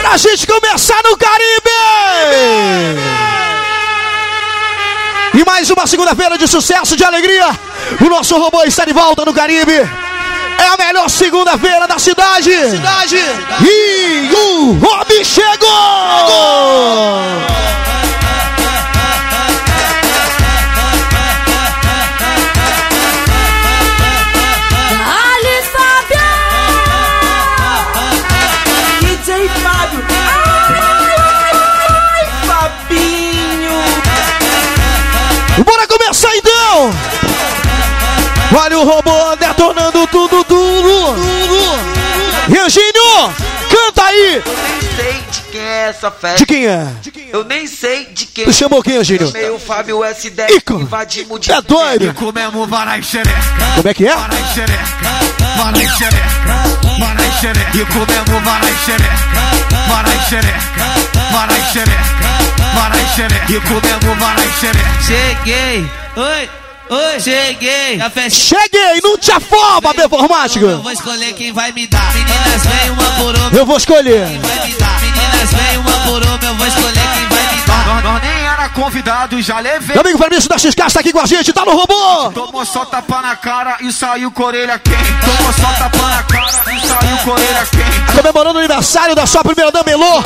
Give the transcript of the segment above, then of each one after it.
Pra gente começar no Caribe! E mais uma segunda-feira de sucesso, de alegria. O nosso robô está de volta no Caribe. É a melhor segunda-feira da cidade. cidade. E o Rob chegou! Ali o robô detonando tudo, tudo! Regínio, canta aí! nem sei de quem é essa festa. De quem é? Eu nem sei de quem. Tu chamou quem, Regínio? Chamei o Fábio S10 Ico. invadimos de É doido? Comemos varai xereca, Como é que é? varai xereca, varai xereca, varai xereca. E comemos varai xereca, varai xereca, varai xereca, varai xereca. E comemos varai xereca. Cheguei, oi, oi, cheguei. A festa Cheguei, não te afoba, performático! eu vou escolher quem vai me dar. Meninas, vem uma por uma, Eu vou escolher. quem vai me dar. Meninas, vem uma por uma, eu vou escolher quem vai me dar. Nós, nós nem era convidado, já levei. Meu amigo Fabrício da XK está aqui com a gente, tá no robô! Tomou só tapa na cara e saiu com a orelha quente. Tomou só tapa na cara e saiu com a orelha quente. Comemorando o aniversário da sua primeira dama Elô.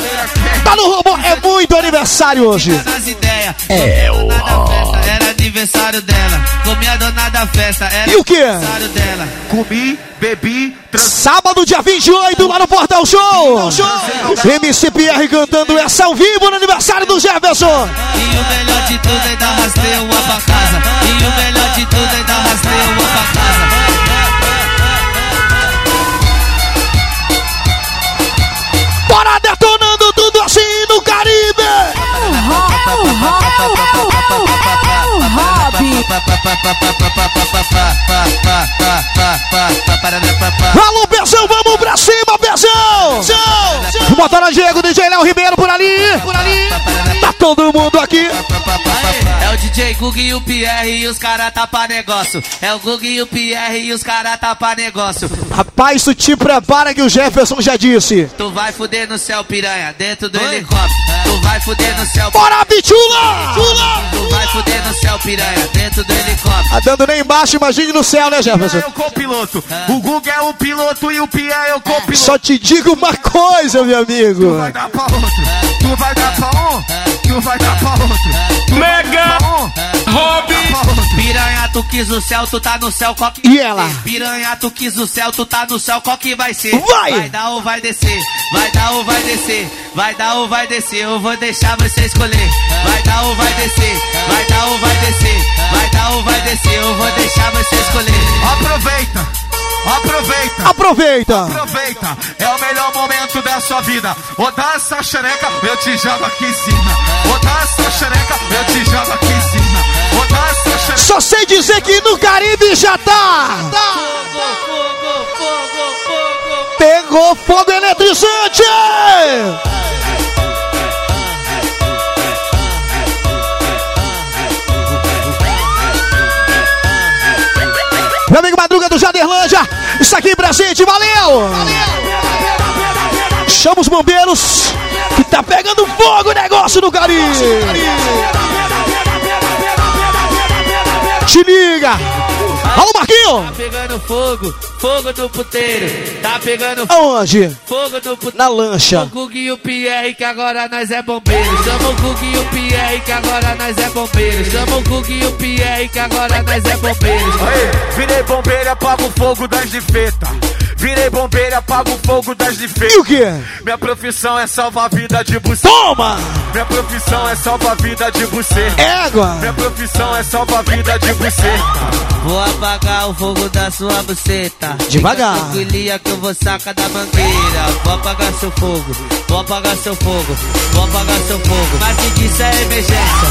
Tá no robô, é muito aniversário hoje. É o festa, Era aniversário dela. Comi a dona da festa. Era E o dela. Comi, bebi, trans... Sábado, dia 28, lá no Portal Show. MC Pierre cantando essa ao vivo no aniversário do Jefferson. E o melhor de tudo ainda arrastei uma pra casa. E o melhor de tudo ainda arrastei uma pra casa. Bora detonando tudo assim no Caribe. Alô, Pezão, vamos pra cima, Pezão. O motora Diego, DJ Léo Ribeiro por ali. Por ali. Tá todo mundo aqui. É o DJ Gug e o Pierre e os cara tá pra negócio. É o Gug e o Pierre e os cara tá pra negócio. Rapaz, tu te prepara que o Jefferson já disse. Tu vai fuder no céu, piranha, dentro do helicóptero. Tu vai fuder no céu, Bora, Bitula! Tu vai fuder no céu, piranha, dentro do helicóptero. Tá dando nem embaixo, imagine no céu, né, Jefferson? É o copiloto. O Google é o piloto e o Pierre é o copiloto. Só te digo uma coisa, meu amigo. vai dar pra outro. Tu vai dar pra um, tu vai dar pra outro. Mega Hobby. Piranha, tu quis o céu, tu tá no céu, qual que E ela? Piranha, tu quis o céu, tu tá no céu, qual que vai ser? Vai! Vai dar ou vai descer? Vai dar ou vai descer? Vai dar ou vai descer? Eu vou deixar você escolher. Vai dar ou vai descer? Vai dar ou vai descer? Vai dar ou vai descer? Eu vou deixar você escolher. Aproveita, aproveita. Aproveita. Aproveita, é o melhor momento da sua vida. Vou dar essa xereca, eu te jogo aqui em cima. Vou dar essa xereca, eu te jogo aqui em cima. Vou dar essa xereca. Só sei dizer que no Caribe já tá. Pegou fogo eletrizante. Meu amigo Madruga do Jaderlândia, está aqui presente, valeu! Chama os bombeiros, que tá pegando fogo o negócio no Caribe! Te liga! Alô, Marquinho! Tá pegando fogo, fogo no puteiro. Tá pegando Aonde? fogo no puteiro. Na lancha. O Gug e o Pierre que agora nós é bombeiro. Chama o Gug e o Pierre que agora nós é bombeiro. Chama o Gug e o Pierre que agora nós é bombeiro. Aí, virei bombeiro, apago o fogo das de feta. Virei bombeiro, apago o fogo das de E o quê? Minha profissão é salvar a vida de buceta. Toma! Minha profissão é salvar a vida de buceta. Égua! Minha profissão é salvar a vida de buceta. Vou apagar o fogo da sua buceta. Devagar. Fica tranquilinha que eu vou sacar da mangueira. Vou apagar seu fogo, vou apagar seu fogo, vou apagar seu fogo. Mas se disso emergência, é emergência,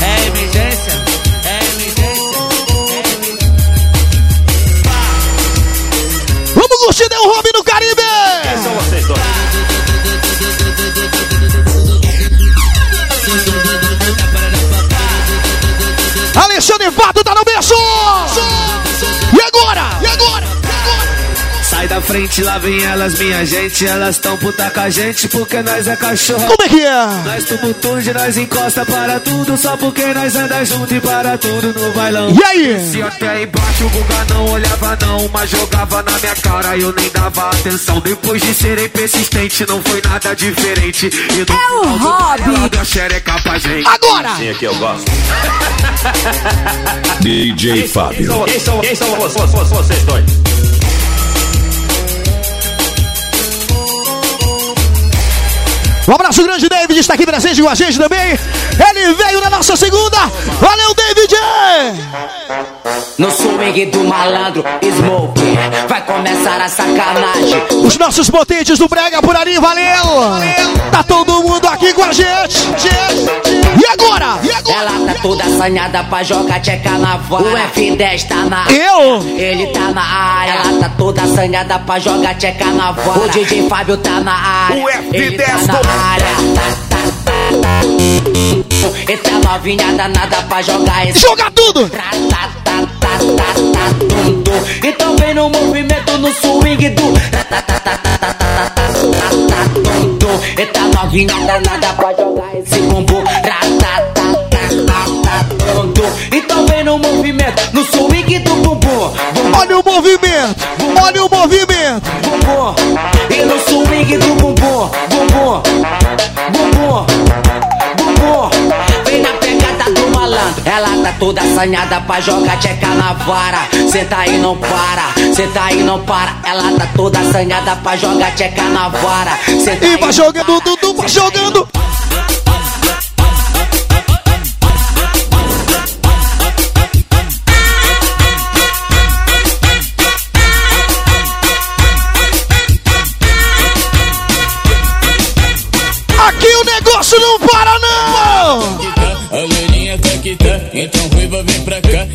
é emergência, curtir Del Hobby no Caribe! Alexandre Vato tá no berço! E agora? E da frente. lá vem elas, minha gente. Elas tão puta com a gente porque nós é cachorro. Como é que é? Nós tumultude, nós encosta para tudo. Só porque nós anda junto e para tudo no bailão. E aí? Se até embaixo o Guga não olhava não, mas jogava na minha cara eu nem dava atenção. Depois de serem persistente, não foi nada diferente. E É o ela deu xereca pra gente. Agora! DJ Fábio. Quem são, quem são vocês, vocês dois? Um abraço grande, David, está aqui presente com a gente também. Ele veio na nossa segunda. Valeu, David! No swing do malandro, Smoke, vai começar a sacanagem. Os nossos potentes do Brega por ali, valeu! Tá todo mundo aqui com a gente! E agora? E agora? Ela tá toda assanhada pra jogar tcheca na vara. O F10 tá na Eu? Ele tá na área. Ela tá toda assanhada pra jogar tcheca na vara. O DJ Fábio tá na área. O F10 Ele tá na do- área. Entra novinha danada pra jogar esse. Joga tudo! Então vem no movimento, no swing do. Essa novinha danada pra jogar esse bumbum. Então vem no movimento, no swing do bumbum. Olha o movimento, olha o movimento. Bumbum, e no swing do bumbum. Bumbum, bumbum, bumbum Vem na pegada do malandro. Ela tá toda assanhada pra jogar tcheca na vara. Senta aí não para, senta aí não para. Ela tá toda assanhada pra jogar tcheca na vara. Senta E vai jogando, Dudu, vai jogando!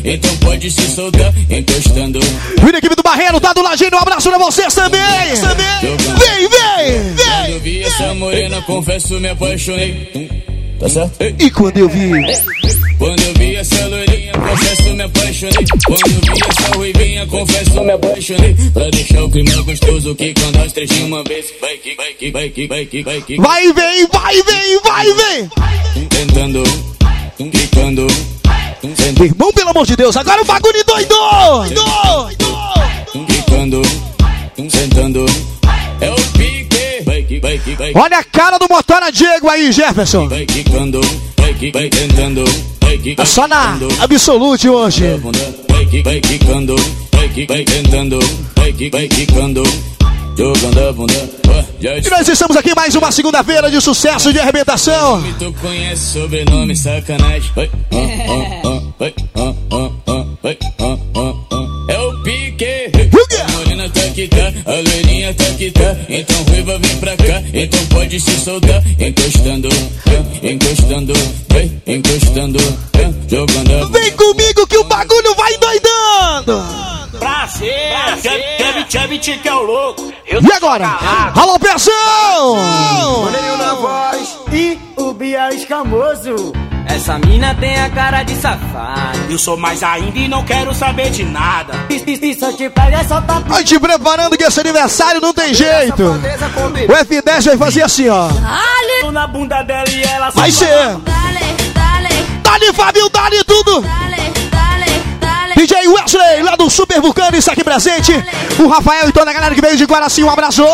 Então pode se soltar, encostando. Vira equipe do Barreiro, tá do ladinho, um abraço pra vocês também! Vem, vem, Quando eu vem! vi essa morena, confesso, me apaixonei. Hum, Tá certo? E quando eu vi, Quando eu vi essa loirinha, confesso, me apaixonei. Quando eu vi essa ruivinha, confesso, me apaixonei. Pra deixar o clima gostoso, que quando nós três de uma vez, vai que, vai que, vai que, vai que, vai que. vai, vem, vai, vem, vai, vem! Tentando, quicando, sentando. Irmão, pelo amor de Deus, agora o bagulho doidou! Doido! quicando, sentando. É o pique. Olha a cara do Motora Diego aí, Jefferson! Tá só na. Absolute hoje. Vai que, vai quicando, vai que, vai tentando, vai que, vai quicando. E nós estamos aqui mais uma segunda-feira de sucesso de arrebentação. Tu conhece sobrenome, sacanagem. É o pique. A morena tá que tá, a loirinha tá que tá. Então ruiva vem pra cá, então pode se soltar. Encostando, encostando, vai, encostando, jogando. Vem comigo que o bagulho vai doidando! Prazer, Chubby Chubby que é o louco. E agora? Alô, Pezão! Maneirinho na voz e o Bia escamoso. Essa mina tem a cara de safado. Eu sou mais ainda e não quero saber de nada. Eu te pego é só tapa. Vai te preparando que esse aniversário não tem jeito. O F10 vai fazer assim, ó. Na bunda dela e ela Vai ser. Dali, Fábio, dali tudo. DJ Wesley, lá do Super Vulcano, está aqui presente. O Rafael e toda a galera que veio de Guaraci, um abraço.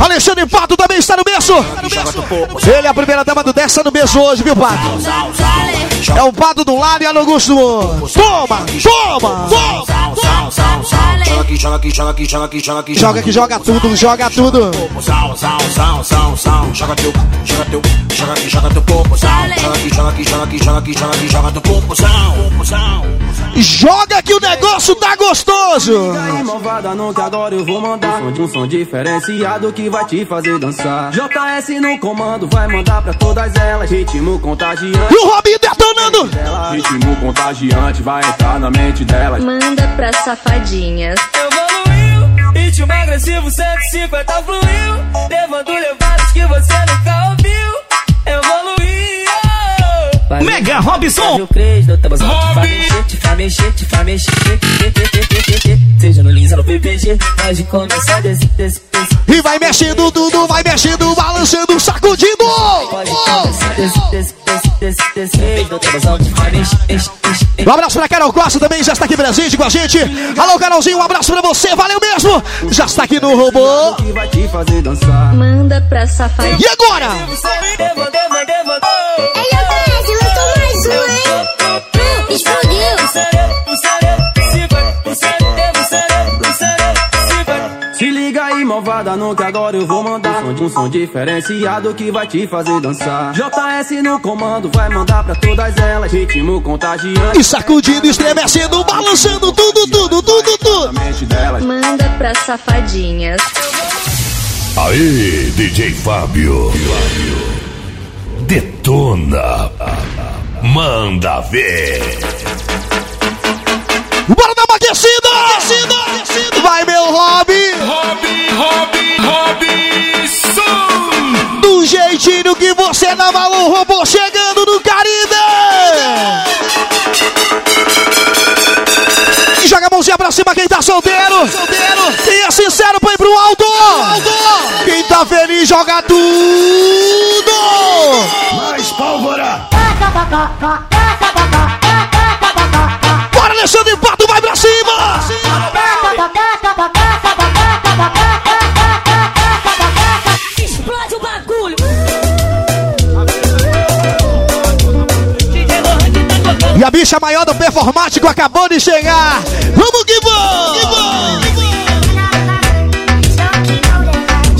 Alexandre Pato também está no berço. Ele é a primeira dama do 10, está no berço hoje, viu, Pato? É o Pato do lado e a Augusto do outro. Toma, toma, toma. Sal, sal, sal, sal. Joga aqui, joga aqui, joga aqui, joga aqui, joga aqui. Joga que joga tudo, joga tudo. Sal, sal, sal, sal, sal. Joga teu, joga teu, joga aqui, joga teu corpo, sal. Joga aqui, joga aqui, joga aqui, joga aqui, joga aqui, joga teu corpo, sal, corpo, sal. Joga que o negócio tá gostoso. Malvada, não que agora eu vou mandar um som de um som diferenciado que vai te fazer dançar. JS no comando vai mandar pra todas elas. Ritmo contagiante E o Robinho detonando. Ritmo contagiante vai entrar na mente delas. Manda pra safadinhas. Evoluiu, ritmo agressivo 150 fluiu, levando levadas que você nunca ouviu. Evoluiu. Mega Robson. Seja no no PPG, pode começar desse, desse, desse. E vai mexendo tudo, vai mexendo, balançando, sacudindo. Pode começar desse, desse, Um abraço pra Carol Costa também, já está aqui presente com a gente. Alô, Carolzinho, um abraço pra você, valeu mesmo. Já está aqui no robô. Que vai te fazer dançar. Manda pra safadinha. E agora? Devo, devo, devo. Malvada, no que agora eu vou mandar um som, um som diferenciado que vai te fazer dançar. JS no comando, vai mandar pra todas elas. Ritmo contagiante. E sacudindo, estremecendo, balançando tudo, tudo, tudo, tudo. Manda pra safadinhas. Aí, DJ Fábio. Detona. Manda ver. Bora dar uma aquecida! aquecida! Vai, meu hobby! Hobby, hobby, Robinson! Do jeitinho que você dá valor, robô chegando no Caribe! E joga a mãozinha pra cima quem tá solteiro! Solteiro! Quem é sincero, põe pro alto! alto! Quem tá feliz, joga tudo! Mais pólvora. Alexandre Pato, vai pra cima! Explode o bagulho. E a bicha maior do performático acabou de chegar! Vamos que vamos!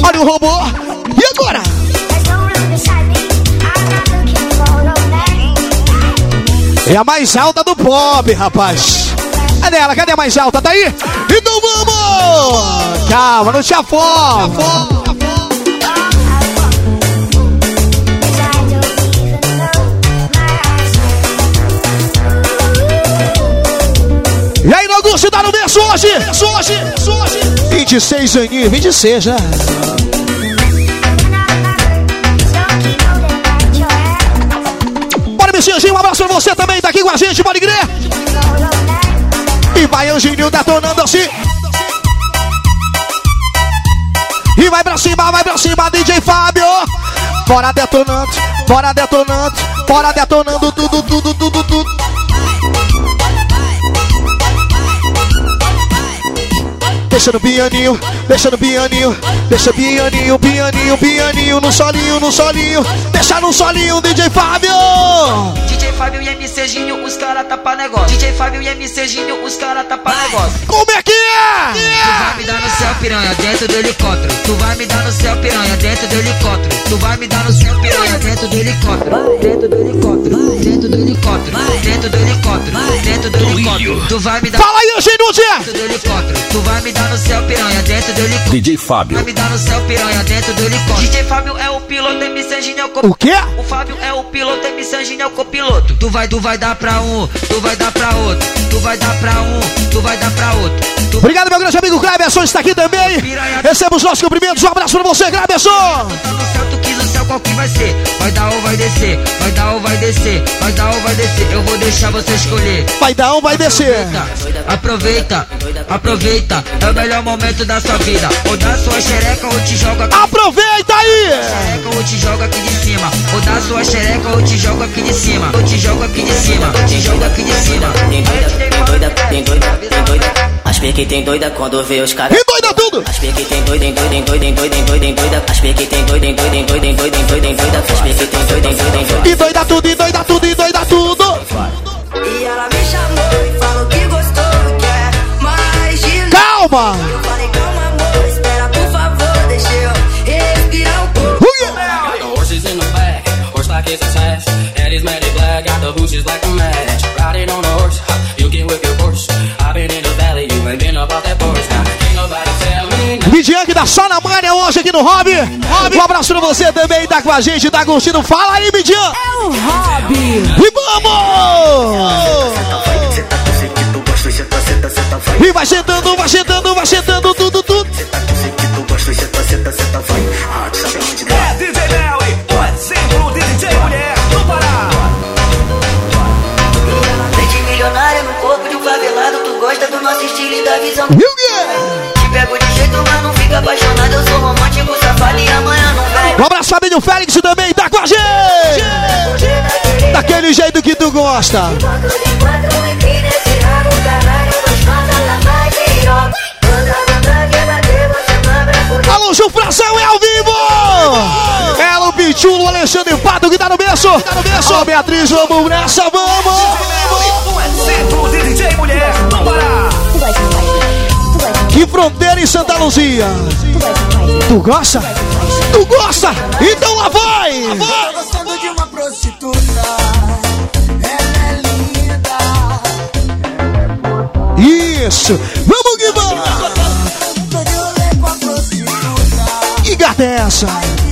Olha o robô! É a mais alta do pop, rapaz. Cadê ela? Cadê a mais alta? Tá aí? Então vamos! Calma, não te afoga. E aí, Augusto, tá no berço hoje? Berço hoje? Berço hoje? 26 aninhos, 26, né? Abraço pra você também, tá aqui com a gente, pode crer? E vai, Anjinho, detonando assim. E vai pra cima, vai pra cima, DJ Fábio. Bora detonando, bora detonando, bora detonando tudo, tudo, tudo, tudo. Deixa no pianinho, deixa no pianinho, deixa pianinho, pianinho, pianinho, no solinho, no solinho, deixa no solinho, DJ Fábio! DJ Fábio e MCzinho, os cara tá pra negócio. DJ Fábio e MCzinho, os cara tá pra negócio. Como é que é? Tu vai me dar no céu piranha dentro do helicóptero. Tu vai me dar no céu piranha dentro do helicóptero. Tu vai me dar no céu piranha dentro do helicóptero. Dentro do helicóptero. Dentro do helicóptero. Dentro do helicóptero. Dentro do helicóptero. Tu vai me dar Fala aí, Anjinho, dentro do helicóptero. Tu vai me dar no céu piranha dentro do helicóptero. DJ Fábio. Vai me dar no céu piranha dentro do helicóptero. DJ Fábio é o piloto, MC Anjinho é o copiloto. O quê? O Fábio é o piloto, MC Anjinho é o copiloto. Tu vai, tu vai dar pra um, tu vai dar pra outro. Tu vai dar pra um, tu vai dar pra outro. Tu Obrigado, meu grande amigo Cleberson, está aqui também. Receba os nossos cumprimentos, um abraço pra você, Cleberson. tá no céu, tu quis o céu, qual que vai ser? Vai dar ou vai descer? Vai dar ou vai descer? Vai dar ou vai descer? Eu vou deixar você escolher. Vai dar um, vai descer. Aproveita, aproveita, é o melhor momento da sua vida. Ou dá sua xereca ou te joga aqui. Aproveita aí! Xereca ou te joga aqui de cima. Ou dá sua xereca ou te joga aqui de cima. Ou te joga aqui de cima. Ou te joga aqui de cima. Tem doida, tem doida, tem doida, tem doida. As que tem doida quando vê os caras. E doida tudo! As que tem doida, tem doida, tem doida, tem doida, tem doida, tem doida. As que tem doida, tem doida, tem doida, tem doida, tem doida, tem doida. As que tem doida, tem doida, tem doida. E doida tudo, e doida tudo, e doida tudo! Novo. Calma! Eu falei, calma, amor, espera, por favor, deixa eu respirar um pouco. Got the horses in the back, horse like it's attached. Head is matted black, got the bushes like a match. Riding on a horse, ha, you can whip your horse. I've been in the valley, you ain't been up off that porch. Now, ain't nobody tell me nothing. Midian que dá só na manha hoje aqui no Hobby. Um abraço pra você também, tá com a gente, tá curtindo. Fala aí, Midian! É o hobby. E vamos! E vai sentando, vai sentando, vai sentando tudo, tudo. É DJ Nelly, o exemplo de DJ mulher do Pará. Mente milionária no corpo de um favelado, tu gosta do nosso estilo e da visão o quê? Te pego de jeito, mas não fica apaixonado. Eu sou romântico, safado e amanhã não vai. Um abraço, Fabinho Félix também tá com a gente. Daquele jeito que tu gosta. Alô, Ju Fração é ao vivo! Ela, o Pichulo, Alexandre Pato que tá no berço. Tá no berço. Ó, Beatriz, vamos nessa, vamos! Centro de DJ Mulher do Pará. Que fronteira em Santa Luzia! Tu gosta? Tu gosta? Então lá vai! Tô gostando de uma prostituta. É. Isso! Vamos que vamos! dessa.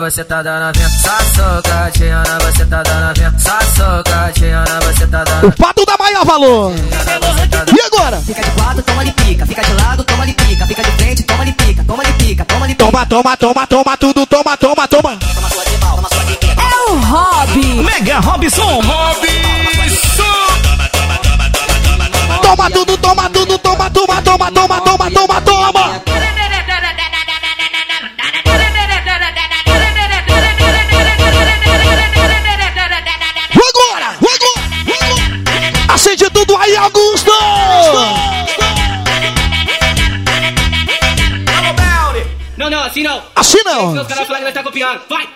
Você tá dando vento. Você tá dando vento. Você tá dando O pato dá maior valor. E agora? Fica de quatro, toma ali pica. Fica de lado, toma ali pica. Fica de frente, toma ali pica. Toma ali pica, toma ali pica. Toma, toma, toma, toma tudo, toma, toma, toma. É o hobby. Mega Robson. Robson. Toma tudo, toma tudo, toma, toma, toma, toma, toma, toma, toma. Assim não. Assim não. Os caras falam que vai estar copiando. Vai!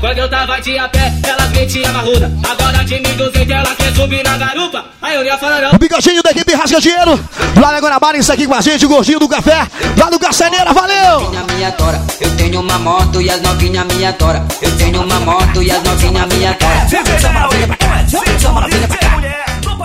Quando eu tava de a pé, elas metiam marruda. Agora de mim 200 elas quer subir na garupa. Aí eu ia falar não. O bigodinho da equipe Rasga Dinheiro. Lá na Guanabara, isso aqui com a gente, o gordinho do café. Lá do Garçaneira, valeu! Novinha me adora. Eu tenho uma moto e as novinhas me adoram. Eu tenho uma moto e as novinhas me adoram.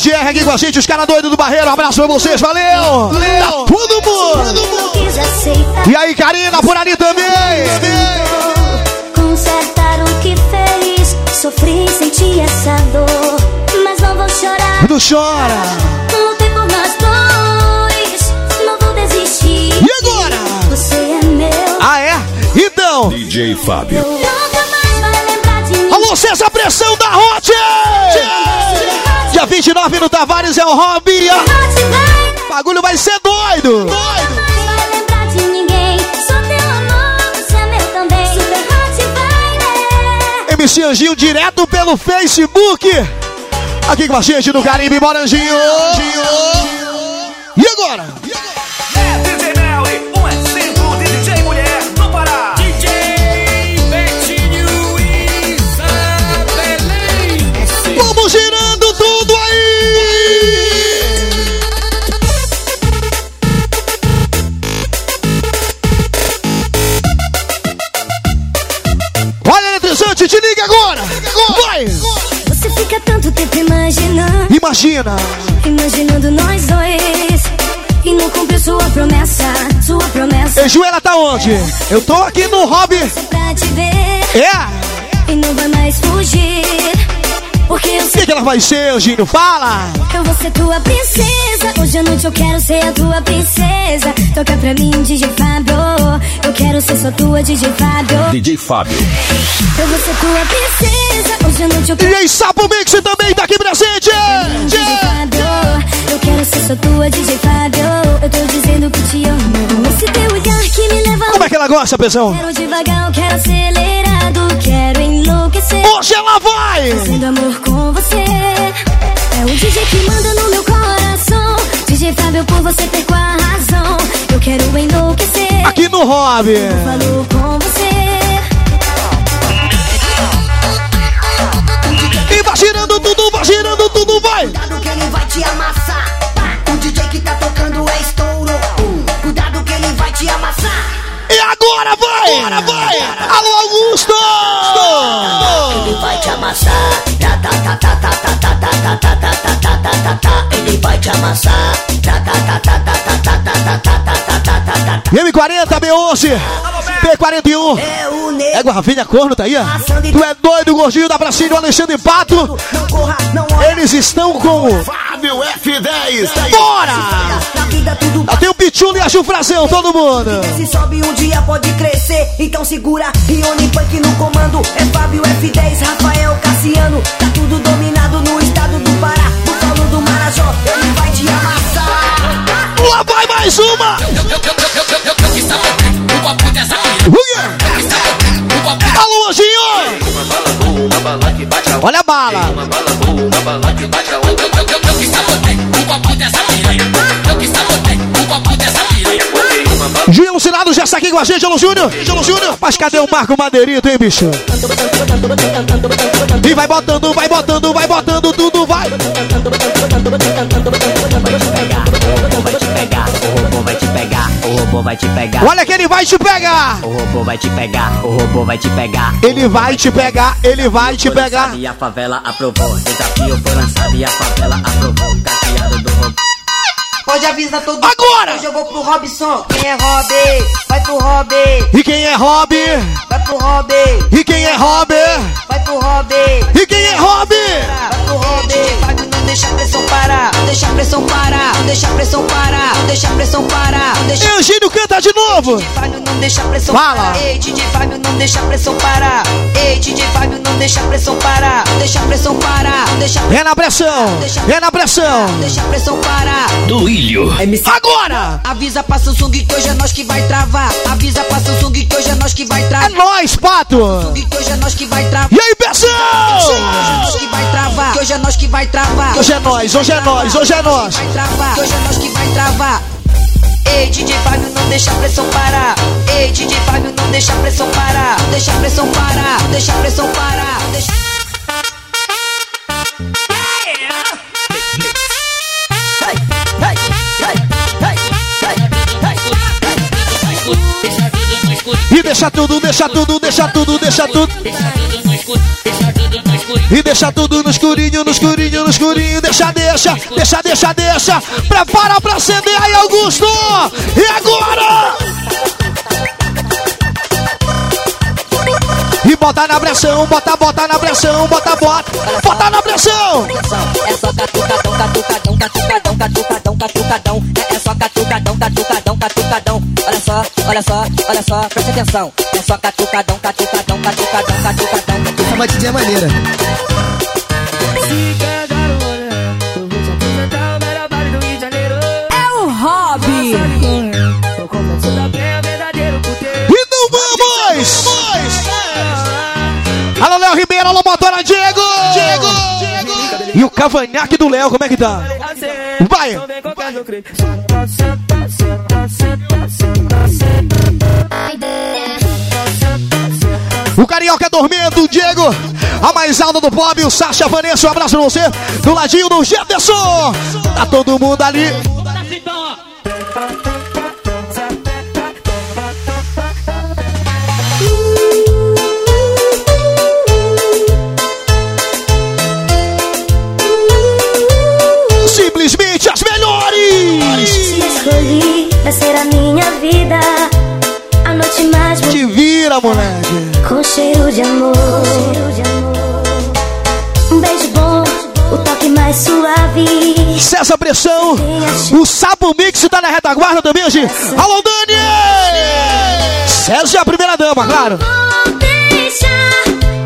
GR aqui com a gente, os caras doidos do Barreiro. Um abraço pra vocês, valeu! Valeu! Todo mundo! E aí, Karina, por ali também! Consertaram o que fez. Sofri, senti essa dor. Mas não vou chorar. Não chora! Lutei por nós dois. Não vou desistir. E agora? Você é meu. Ah, é? Então, DJ Fábio. Nunca mais vai lembrar de mim. alô, César Pressão da Hot! Dia 29 no Tavares é o hobby. Bagulho vai ser doido. Doido. MC Anjinho direto pelo Facebook. Aqui com a gente do Caribe Moranjinho. E agora? Imagina. imaginando nós dois. E não cumpriu sua promessa, sua promessa. E Joela tá onde? Eu tô aqui no hobby. É. e não vai mais fugir. Porque eu O sei que, que ela vai ser, Anjinho? Fala. eu vou ser tua princesa. Hoje à noite eu quero ser a tua princesa. Toca pra mim, DJ Fábio. Eu quero ser só tua, DJ Fábio. DJ Fábio. Eu vou ser tua princesa. Hoje à noite eu quero. DJ Sapo Mix também tá aqui presente. DJ Fábio, eu quero ser só tua, DJ Fábio. Eu tô dizendo que te amo. Esse teu olhar que me leva Como é que ela gosta, pessoal? Quero devagar, eu quero acelerar. Lado, quero enlouquecer. Hoje ela vai! Fazendo amor com você. É o DJ que manda no meu coração. DJ Fábio, por você perco a razão. Eu quero enlouquecer. Aqui no Hobby. Falou com você. E vai girando tudo, vai girando tudo, vai! Cuidado que ele vai te amassar. O DJ que tá tocando é estouro. Cuidado que ele vai te amassar. E agora vai! Agora vai! Alô, Augusto! Ele vai te amassar. Tá, tá, tá, tá, tá, tá, tá, tá, tá, tá, tá, tá, tá, tá, tá, tá. Ele vai te amassar. Tá, tá, tá, tá, tá, tá, tá, tá, tá, tá, tá, tá, tá, tá, tá. M40, B11, P41. É o nego. É Rafinha Corno, tá aí? Tu é doido, gordinho da Brasil, Alexandre Pato. Não corra, não olha. Eles estão com. Fábio F10, tá aí. Bora! Tem o Pichula e a Gilfrazão, todo mundo. Se sobe um dia pode crescer, então segura. Rione Punk no comando, é Fábio F10, Rafael Cassiano. Tá tudo dominado no estado do Pará. Do Paulo do Marajó, ele vai te amassar. Lá vai mais uma! Olha a bala. Tem Alucinado já está aqui com a gente, Júnior. Júnior. Mas cadê o Marco Madeirito, hein, bicho? E vai botando, vai botando, vai botando tudo, vai. Robô vai te pegar. Olha que ele vai te pegar! O robô vai te pegar, o robô vai te pegar. Ele vai te pegar, ele vai te Foi pegar! lançado E a favela aprovou. Desafio foi lançado e a favela aprovou. Cacheado do robô. Pode avisar todo Agora! Hoje eu vou pro Robson. Quem é Rob? Vai pro Rob. E quem é Rob? Vai pro Rob. E quem é Rob? Vai pro Rob. E quem é Rob? Vai pro Rob. Fábio, não deixa a pressão parar. Não deixa a pressão parar. Não deixa a pressão parar. Não deixa a pressão parar. Deixa Eugênio canta de novo! Fábio, não deixa a pressão Fala. parar. Ei, DJ Fábio, não deixa a pressão parar. Ei, DJ Fábio, não deixa a pressão parar. Não deixa a pressão parar. Não deixa É na pressão! É na pressão! não deixa a pressão parar. Do Ilho. Agora! Avisa pra Samsung que hoje é nós que vai travar. Avisa pra Samsung que hoje é nós que vai É travar. nóis, pato! Que hoje é nós que vai travar. E aí, pessoal? Hoje é nós que vai travar. Que hoje é nós que vai travar. Hoje é nós, hoje é nós, hoje é nós! Vai travar. Hoje é nós que vai travar. Ei, DJ Fábio, não deixa a pressão parar. Ei, DJ Fábio, não deixa a pressão parar. Não Deixa a pressão parar. Não Deixa a pressão parar. Não Deixa... E deixa tudo, deixa tudo, deixa tudo, deixa tudo. E deixa tudo no escurinho, no escurinho, no escurinho. Deixa, deixa, deixa, deixa, deixa. Prepara pra acender aí, Augusto! E agora? E bota na pressão, bota, bota na pressão, bota, bota, bota na pressão! É só catucadão, catucadão, catucadão, catucadão, catucadão. É, só catucadão, catucadão, catucadão. Olha só, olha só, olha só, presta atenção. É só catucadão, catucadão, catucadão, catucadão. Essa batidinha é maneira. E o cavanhaque do Léo, como é que tá? Vai! O Carioca dormindo, o Diego, a mais alta do pop, o Sacha Vanessa, um abraço pra você, do ladinho do Jefferson. Tá todo mundo ali. Moleque! Com cheiro de amor. Um beijo bom, o toque mais suave. Cessa Pressão, o Sapo Mix tá na retaguarda também, gente. Alô, Dani! César é a primeira dama, claro. Deixa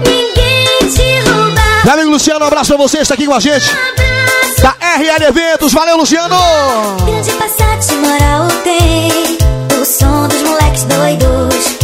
ninguém te roubar. Meu amigo Luciano, um abraço pra você, está aqui com a gente. Da RL Eventos, valeu, Luciano! Grande Passat moral tem. O som dos moleques doidos.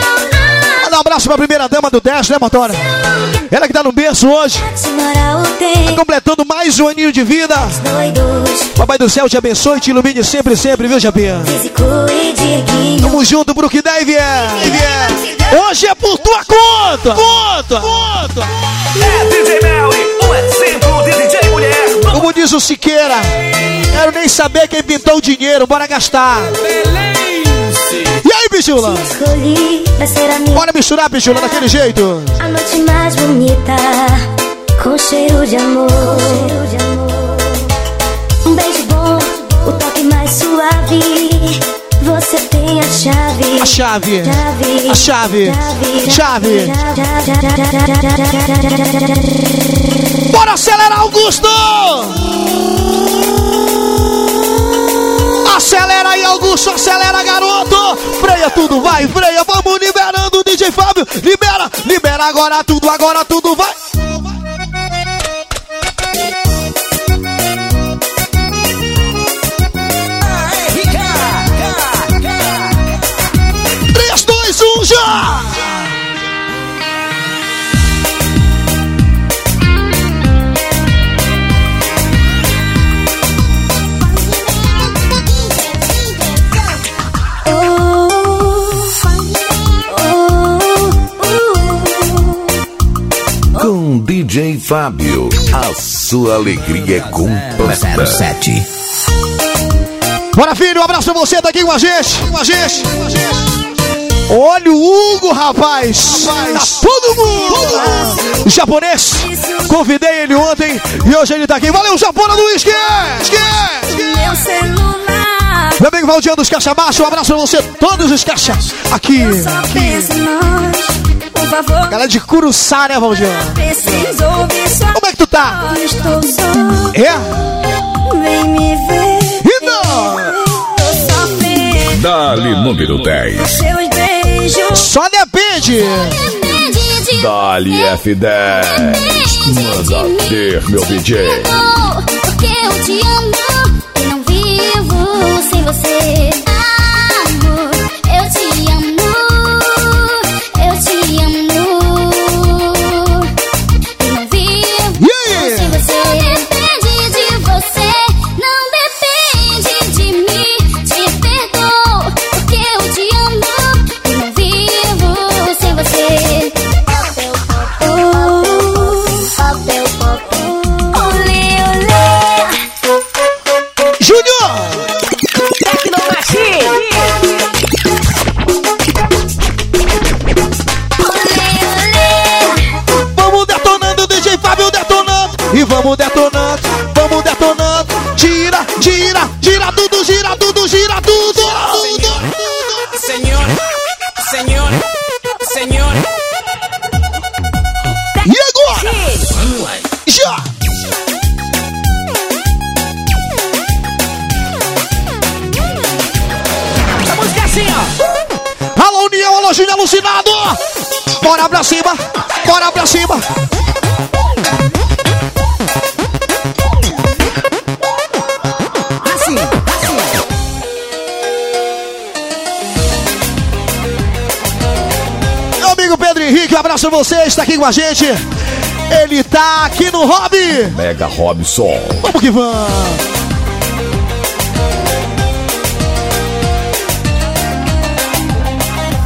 Um abraço pra primeira dama do 10, né, Motora? Ela que tá no berço hoje. Tá completando mais um aninho de vida. Papai do céu te abençoe e te ilumine sempre, sempre, viu, Japinha? Tamo junto pro que der e vier. Hoje é por tua conta. Conta. Conta. É DJ Melly, o exemplo de DJ mulher. Como diz o Siqueira, quero nem saber quem pintou o dinheiro, bora gastar. Aí, bichula? Bora misturar, bichula, daquele jeito. A noite mais bonita, com cheiro de amor. Um beijo bom, o toque mais suave. Você tem a chave. A chave. A chave. Chave. Bora acelerar, Augusto! Acelera aí, Augusto, acelera, garoto! Freia tudo, vai, freia, vamos liberando o DJ Fábio! Libera, libera agora tudo, agora tudo, vai! DJ Fábio, a sua alegria é completa. 07. Bora, filho, um abraço pra você, tá aqui com a gente, com a gente, com a gente. Olha o Hugo, rapaz! Tá todo mundo! O japonês, convidei ele ontem e hoje ele tá aqui. Valeu, Japona do Whisky! Meu celular. Meu amigo Valdiano dos Caixa Macho, um abraço pra você, todos os caixas aqui. Só favor, Galera de Curuçá, né, Valdiano? preciso ouvir sua Como é que tu tá? Estou só. É? Vem me ver. Tô sofrendo. Dali número 10. Seus beijos. Só depende! Depende de Dali F10. Manda ter, meu DJ. Porque eu te amo e não vivo sem você. Vamos detonando, vamos detonando. Gira, gira, gira tudo, gira tudo, gira tudo. Senhor, senhor, senhor. E agora? Já! Essa música é assim, ó. Alô, União, alô, Júnior alucinado. Bora pra cima, bora pra cima. Abraço pra você, está aqui com a gente. Ele tá aqui no Hobby. Mega Robson. Vamos que vamos.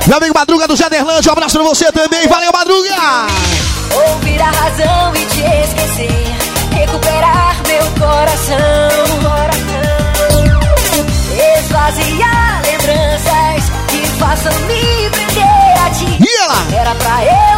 Meu amigo Madruga do Jaderlândia, um abraço pra você também. Valeu, Madruga! Ouvir a razão e te esquecer. Recuperar meu coração. Esvaziar lembranças que façam me prender a ti. E ela? Era pra eu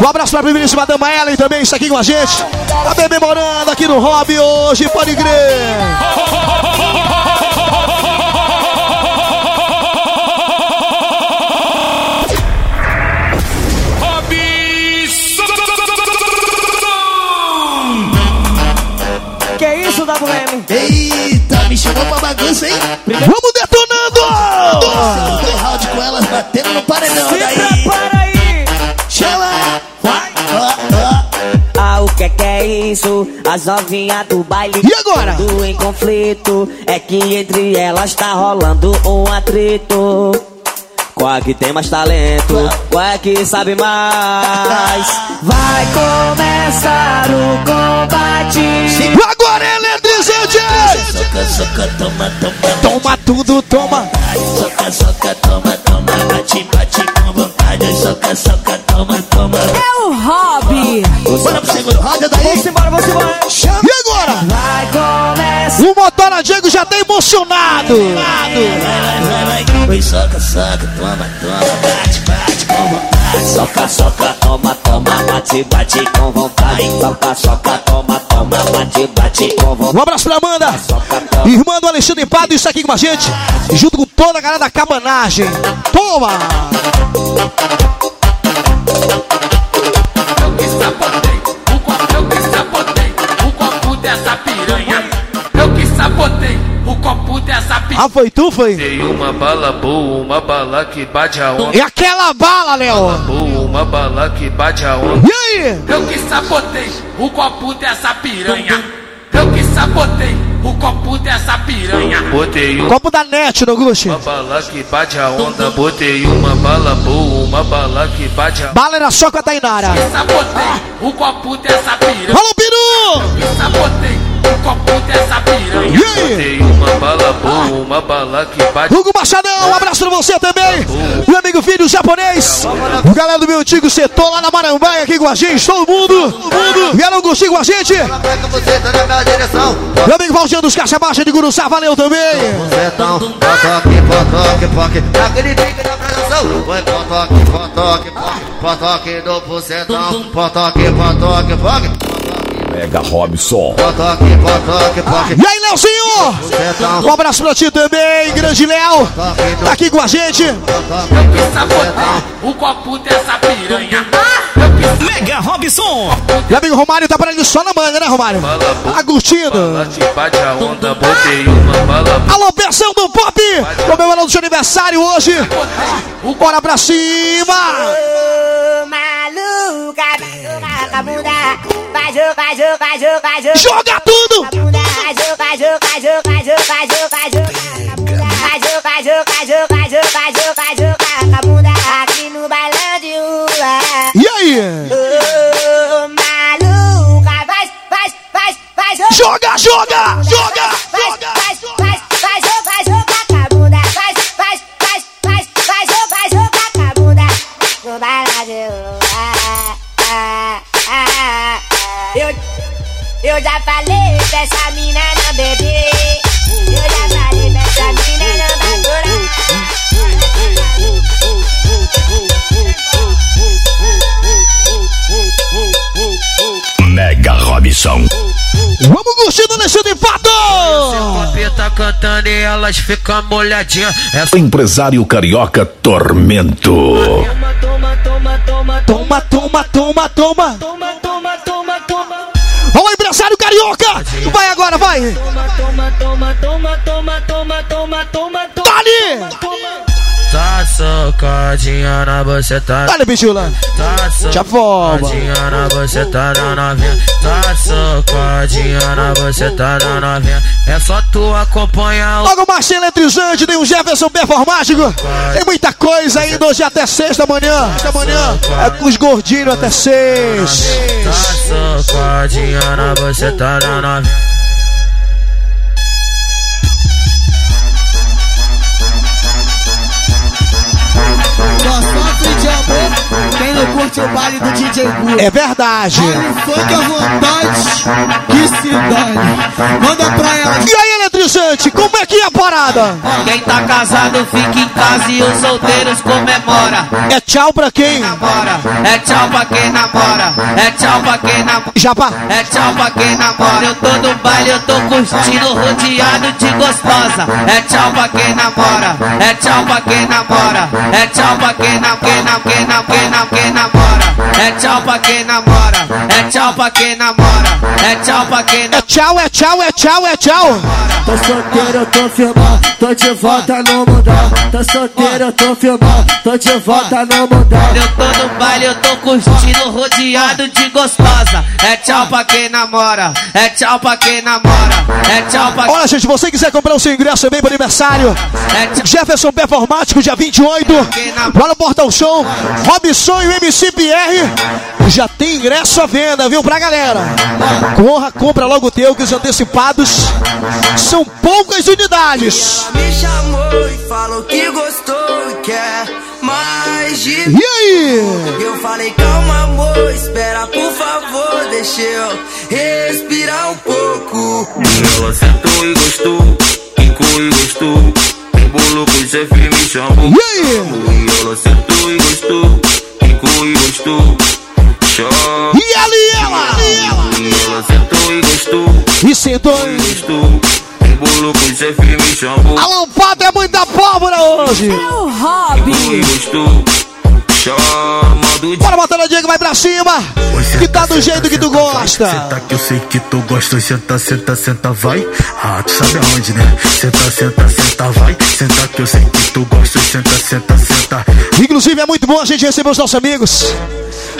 Um abraço pra primeiríssima dama Ellen também está aqui com a gente. Tá comemorando aqui no Hobby hoje, pode crer. pro M. Eita, me chamou pra bagunça, hein? Vamos detonando! Dois round com elas batendo no paredão. Se daí. prepara As novinhas do baile E agora? tudo em conflito É que entre elas tá rolando um atrito Qual é que tem mais talento? Qual é que sabe mais? Vai começar o combate Agora é eletrizante! Soca, soca, toma, toma. Toma tudo, toma! Soca, soca, toma, toma. Bate, bate com vontade. Soca, soca, toma, toma. É o Hobby. Bora pro segundo round daí. Vamos embora, vamos embora. Chama! E agora? Vai começar O motora Diego já tá emocionado! Vai, vai, vai, vai. Oi, soca, soca, toma, toma. Bate, bate com vontade. Soca, soca, toma, toma Bate, bate com vontade Soca, soca, toma, toma Bate, bate com vontade Um abraço pra Amanda, Soca, toma irmã do Alexandre Pado, isso aqui com a gente, junto com toda a galera da cabanagem. Toma! Eu que sabotei o copo, eu que sabotei o copo dessa piranha. Eu que sabotei o copo dessa piranha. Ah, foi tu, foi? Dei uma bala boa, uma bala que bate a onda. É aquela bala, Léo! Boa, uma bala que bate a onda. E aí? Eu que sabotei o copo dessa piranha. Eu que sabotei o copo dessa piranha. Botei um Copo da net, no Gucci. uma bala que bate a onda. Botei uma bala boa, uma bala que bate a onda. Bala era só com a Tainara. Sabotei o copo dessa piranha. Peru! Eu sabotei o copo dessa piranha. E aí? Botei uma bala boa, uma bala que bate Hugo Machadão, um abraço pra você também. Meu amigo filho japonês. O galera do meu antigo setor lá na Marambaia aqui com a gente. Todo mundo. Todo mundo. Vieram curtir com a gente. Tá. Meu amigo Valdir dos Caixa Baixa de Guruçá, valeu também. Potoque, potoque, poque. Naquele pique da produção. Foi potoque, potoque, poque. Potoque do bucetão. Potoque, potoque, poque. Mega Robson. E aí, Leozinho? Um abraço pra ti também, grande Léo. Tá aqui com a gente. Eu o copo dessa piranha. Que Mega Robson. Meu amigo Romário tá pra ele só na manga, né, Romário? Curtindo. bala que bate a onda. Botei uma bala boa. Alô, versão do pop! Comemorando seu aniversário hoje. Bora pra cima! Maluca, maluca, bunda. Vai jogar, jogar, jogar, jogar. Joga tudo! Vai jogar, jogar, jogar, jogar, jogar, jogar. Vai jogar, jogar, jogar, jogar, jogar, jogar. Com a bunda aqui no bailão de rua. E aí? Ô, maluca, vai, vai, vai, vai jogar. Joga, joga, joga, Vai, joga! vai, vai, vai jogar, jogar com a bunda. Vai, vai, vai, vai, vai jogar, jogar com a bunda. No bailão de rua. Eu já falei pra essa mina não beber. Eu já falei pra essa mina não Mega Robson. Vamos curtindo nesse de fato! Tá cantando e elas ficam molhadinhas. Essa Empresário Carioca Tormento. Toma, toma, toma, toma. Toma, toma, toma, toma, toma. Alô, empresário carioca! Vai agora, vai! Toma, toma, toma, toma, toma, toma, toma, toma, toma. Dali! Tá socadinha na buceta. Dali, bichula! Tá socadinha na buceta da novinha. Tá socadinha na buceta da novinha. É só tu acompanhar o Logo mais eletrizante, tem um Jefferson performático. Tem muita coisa ainda hoje até sexta manhã. Sexta manhã é com os gordinhos até seis. Tá socadinha na buceta da novinha. Não curte o baile do DJ Gu. É verdade. Baile funk à vontade, que se dane. Manda pra ela. E aí, eletrizante, como é que é a parada? Quem tá casado fica em casa e os solteiros comemora. É tchau pra quem? Namora, é tchau pra quem namora, é tchau pra quem namora. Japa. É tchau pra quem namora. Eu tô no baile, eu tô curtindo, rodeado de gostosa. É tchau pra quem namora, é tchau pra quem namora, é tchau pra quem nam, quem nam, quem nam, quem nam, quem namora. É tchau pra quem namora, é tchau pra quem namora, é tchau pra quem É tchau, é tchau, é tchau, é tchau. Tô solteiro, eu tô firmão, tô de volta no mundão. Tô solteiro, eu tô firmão, tô de volta no mundão. Eu tô no baile, eu tô curtindo, rodeado de gostosa. É tchau pra quem namora, é tchau pra quem namora, é tchau pra Olha, gente, você quiser comprar o seu ingresso também para aniversário, Jefferson Performático, dia 28, lá no Portal Show, Robson e o MC Pierre, já tem ingresso à venda, viu, pra galera. Corra, compra logo o teu, que os antecipados são poucas unidades. Me chamou e falou que gostou e quer mais de E aí? Eu falei, calma, amor, espera, por favor, deixa eu respirar um pouco. Ela sentou e gostou, quicou e gostou. Embolou com o chefe me chamou. E aí? E ela sentou e gostou, quicou e gostou. Chama. E ela e ela? E ela sentou e gostou, E sentou. e gostou. Embolou com o chefe me chamou. A lampada é muita pólvora hoje. o hobby. E gostou. Chama do Bora, Batalha Diego, vai pra cima. Que tá do jeito que tu gosta. Senta que eu sei que tu gosta, senta, senta, senta, vai. Ah, tu sabe aonde, né? Senta, senta, senta, vai. Senta que eu sei que tu gosta, senta, senta, senta. Inclusive é muito bom a gente receber os nossos amigos.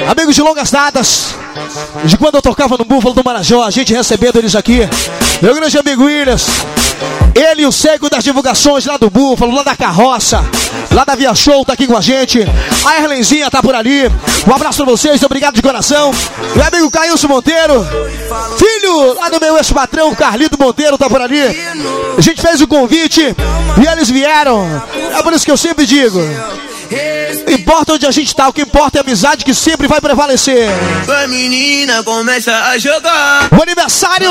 Amigos de longas datas. De quando eu tocava no Búfalo do Marajó, a gente recebendo eles aqui. Meu grande amigo Williams. Ele e o cego das divulgações lá do Búfalo, lá da carroça, lá da Via Show, tá aqui com a gente. A Erlenzinha tá por ali. Um abraço pra vocês, obrigado de coração. Meu amigo Cailson Monteiro. Filho lá do meu ex-patrão, Carlito Monteiro, tá por ali. A gente fez o convite e eles vieram. É por isso que eu sempre digo. Não importa onde a gente tá, o que importa é a amizade que sempre vai prevalecer. Vai menina, começa a jogar. O aniversário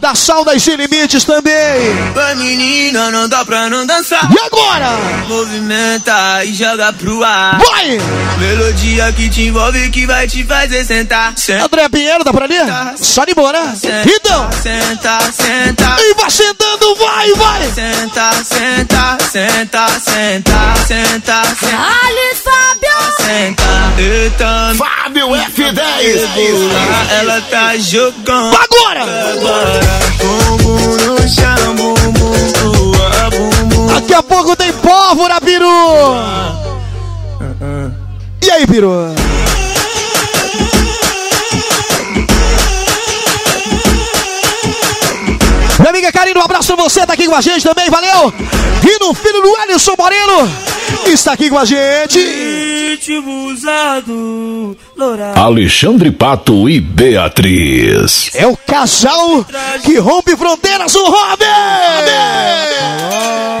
da Saudas Sem Limites também. Vai menina, não dá pra não dançar. E agora? Movimenta e joga pro ar. Vai! Melodia que te envolve que vai te fazer sentar. Senta, André Pinheiro, tá por ali? Só de boa, né? Então, senta, senta. e vai sentando, vai, vai! Senta, senta, senta, senta, senta, senta. Ali, Fábio! Senta. Eita, Fábio F10. Rebola, ela tá jogando. Agora! Agora, bumbum no chão, bumbum bumbum. Daqui a pouco tem pólvora, Piru! E aí, Piru? Minha amiga Karine, um abraço pra você, tá aqui com a gente também, valeu! E no filho do Ellison Moreno, está aqui com a gente. Ritmo usado, loura. Alexandre Pato e Beatriz. É o casal que rompe fronteiras, o Robin!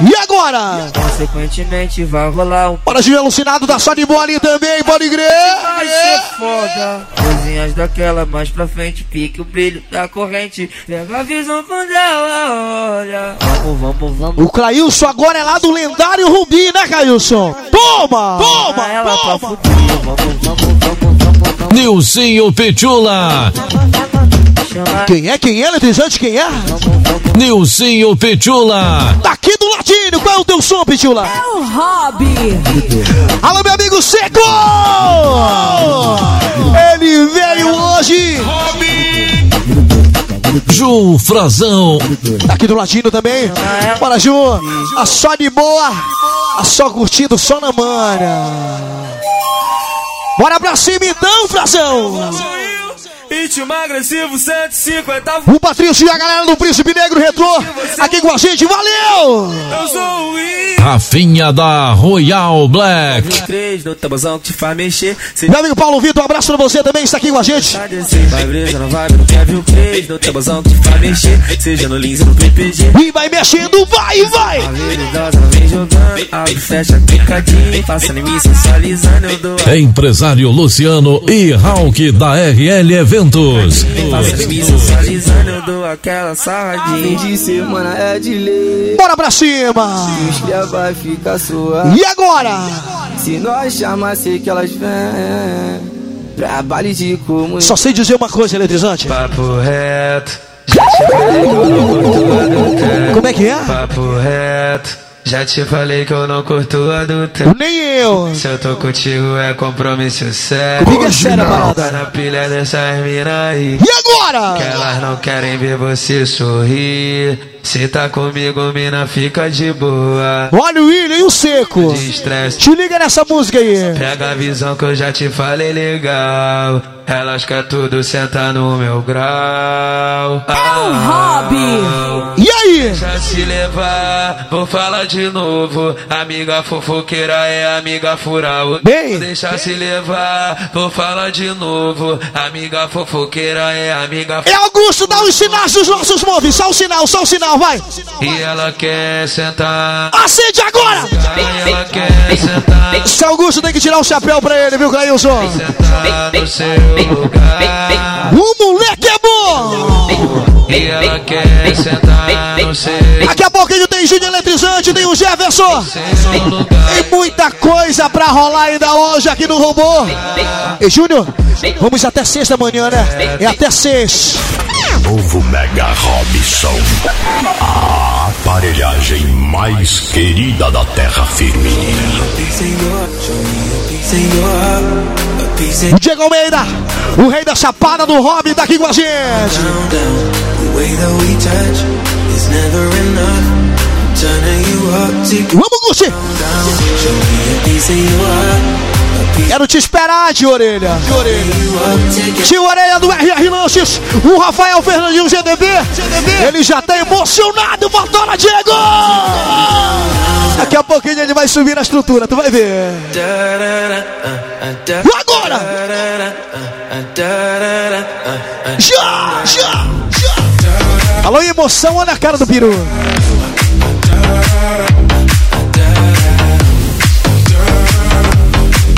E agora? Consequentemente vai rolar um Bora de alucinado, só de boa ali também, pode Vai crer! ser foda. Coisinhas daquela mais pra frente, pique o brilho da corrente. Pega a visão quando ela olha. Vamos, vamos, vamos. O Clailson agora é lá do lendário Rubi, né, Clailson? Toma! Toma! ela pra Toma! futuro. Vamos, vamos, vamos, vamos, vamos. Nilcinho Petula. Quem é? Quem é, eletrizante? Quem é? Nilcinho Petula. Daqui do ladinho, qual é o teu som, Pitula? O hobby! Alô, meu amigo Seco! Ele veio hoje! Ju Frazão. Daqui do ladinho também. Bora, Ju! A só de boa! A só curtindo, só na manha! Bora pra cima então, Frazão! Ritmo agressivo 150 O Patrício e a galera do Príncipe Negro Retrô aqui com a gente, valeu! Eu sou o. Rafinha da Royal Black. No que te faz mexer. Meu amigo Paulo Vitor, um abraço pra você também, está aqui com a gente. vai não vai, não quer ver o três no tabuzão que te faz mexer. Seja no Lins no PPG. E vai mexendo, vai, vai! A veridosa ela vem jogando, abre, fecha, picadinho. Passa em mim sensualizando, eu dou. Empresário Luciano e Hulk da RL Eventos. Eventos. Eu dou aquela sarradinha de semana é de lei. Bora pra cima! Os vai ficar suave. E agora? Se nós chamar, sei que elas vêm. Pra baile de comunhão. Só sei dizer uma coisa, eletrizante. Papo reto. Como é que é? Papo reto. Já te falei que eu não curto adultério. Nem eu. Se eu tô contigo é compromisso sério. Comigo é sério a parada. Tá na pilha dessas mina aí. E agora? Que elas não querem ver você sorrir. Se tá comigo, mina, fica de boa. Olha o William e o Seco. De estresse. Te liga nessa música aí. Pega a visão que eu já te falei legal. Elas querem tudo sentar no meu grau. É o hobby. E aí? Deixa se levar, vou falar de novo. Amiga fofoqueira é amiga fural. Bem. Deixa se levar, vou falar de novo. Amiga fofoqueira é amiga É Augusto, dá os sinais dos nossos moves. Só o sinal, só o sinal, vai. E ela quer sentar. Acende agora! E ela quer sentar. Seu Augusto tem que tirar o chapéu pra ele, viu, Cailson? Sentar no seu. O moleque é bom! E ela quer sentar no seu Daqui a pouquinho tem Júnior Eletrizante, tem o Jefferson. Tem muita coisa pra rolar ainda hoje aqui no Robô. E Júnior, vamos até sexta manhã, né? É até sexta. Novo Mega Robson. A aparelhagem mais querida da terra firme. O Diego Almeida, o rei da chapada do Robin, tá aqui com a gente. Vamos, Gucci! Quero te esperar, de orelha. De orelha. Tio Orelha do RR Lanches. O Rafael Fernandinho GDB. Ele já tá emocionado. Motora, Diego! Daqui a pouquinho ele vai subir na estrutura, tu vai ver. Agora? Já, já, já. Alô, emoção, olha a cara do peru.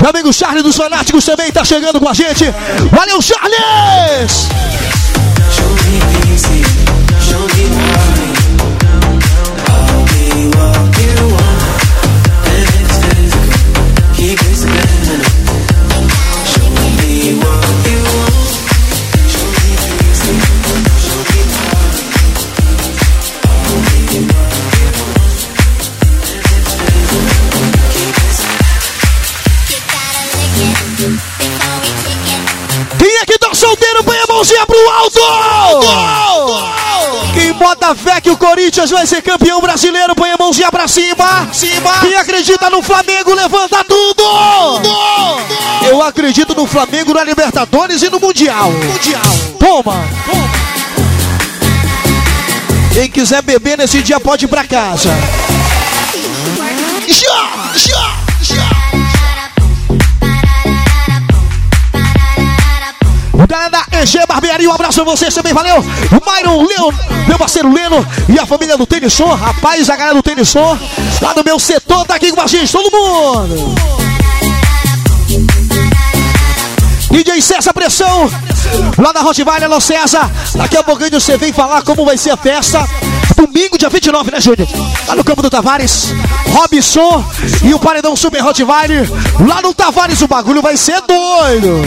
Meu amigo Charles dos Fanáticos também tá chegando com a gente. Valeu, Charles! Pro alto! Quem bota fé que o Corinthians vai ser campeão brasileiro, põe a mãozinha pra cima! cima. Quem acredita no Flamengo, levanta tudo! Eu acredito no Flamengo, na Libertadores e no Mundial! Mundial! Toma! Quem quiser beber nesse dia pode ir pra casa! Já! Galera da EG Barbearia, um abraço a vocês também, valeu! Myron Leon, meu parceiro Leno e a família do Tênis Som, rapaz, a galera do Tênis Som, lá do meu setor, tá aqui com a gente, todo mundo! DJ César Pressão, lá da Rottweiler, Alô César, daqui a pouquinho você vem falar como vai ser a festa. Domingo, dia 29, né, Júnior? Lá no campo do Tavares, Robson e o Paredão Super Rottweiler. Lá no Tavares o bagulho vai ser doido.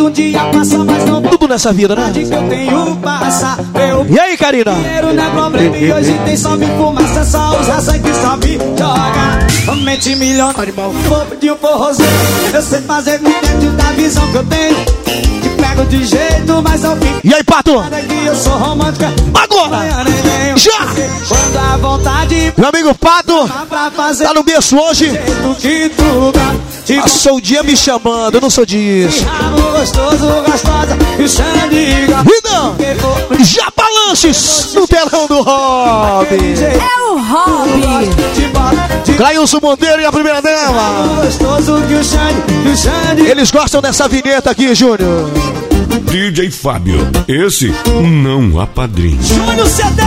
Um dia passa, mas não Tudo nessa vida, né? que eu tenho passar. Eu E aí, Karina? dinheiro não é problema e hoje tem só me fumaça, só raça que só me joga. Mente milionário, fogo de um forrozeiro. Eu sei fazer me dentro da visão que eu tenho. De jeito, mas ao fim. E aí, Pato? Nada que eu sou romântica. Agora! Já! Quando a vontade Meu amigo Pato tá no berço hoje. Passou o dia me chamando, eu não sou disso. Gostoso, gostosa e xandiga. Então, já balances no telão do Hobby. É o hobby. Clailson Monteiro e a primeira dama. Gostoso que o Xande, que o Xande. Eles gostam dessa vinheta aqui, Júnior. DJ Fábio, esse não apadrinha. Júnior CD.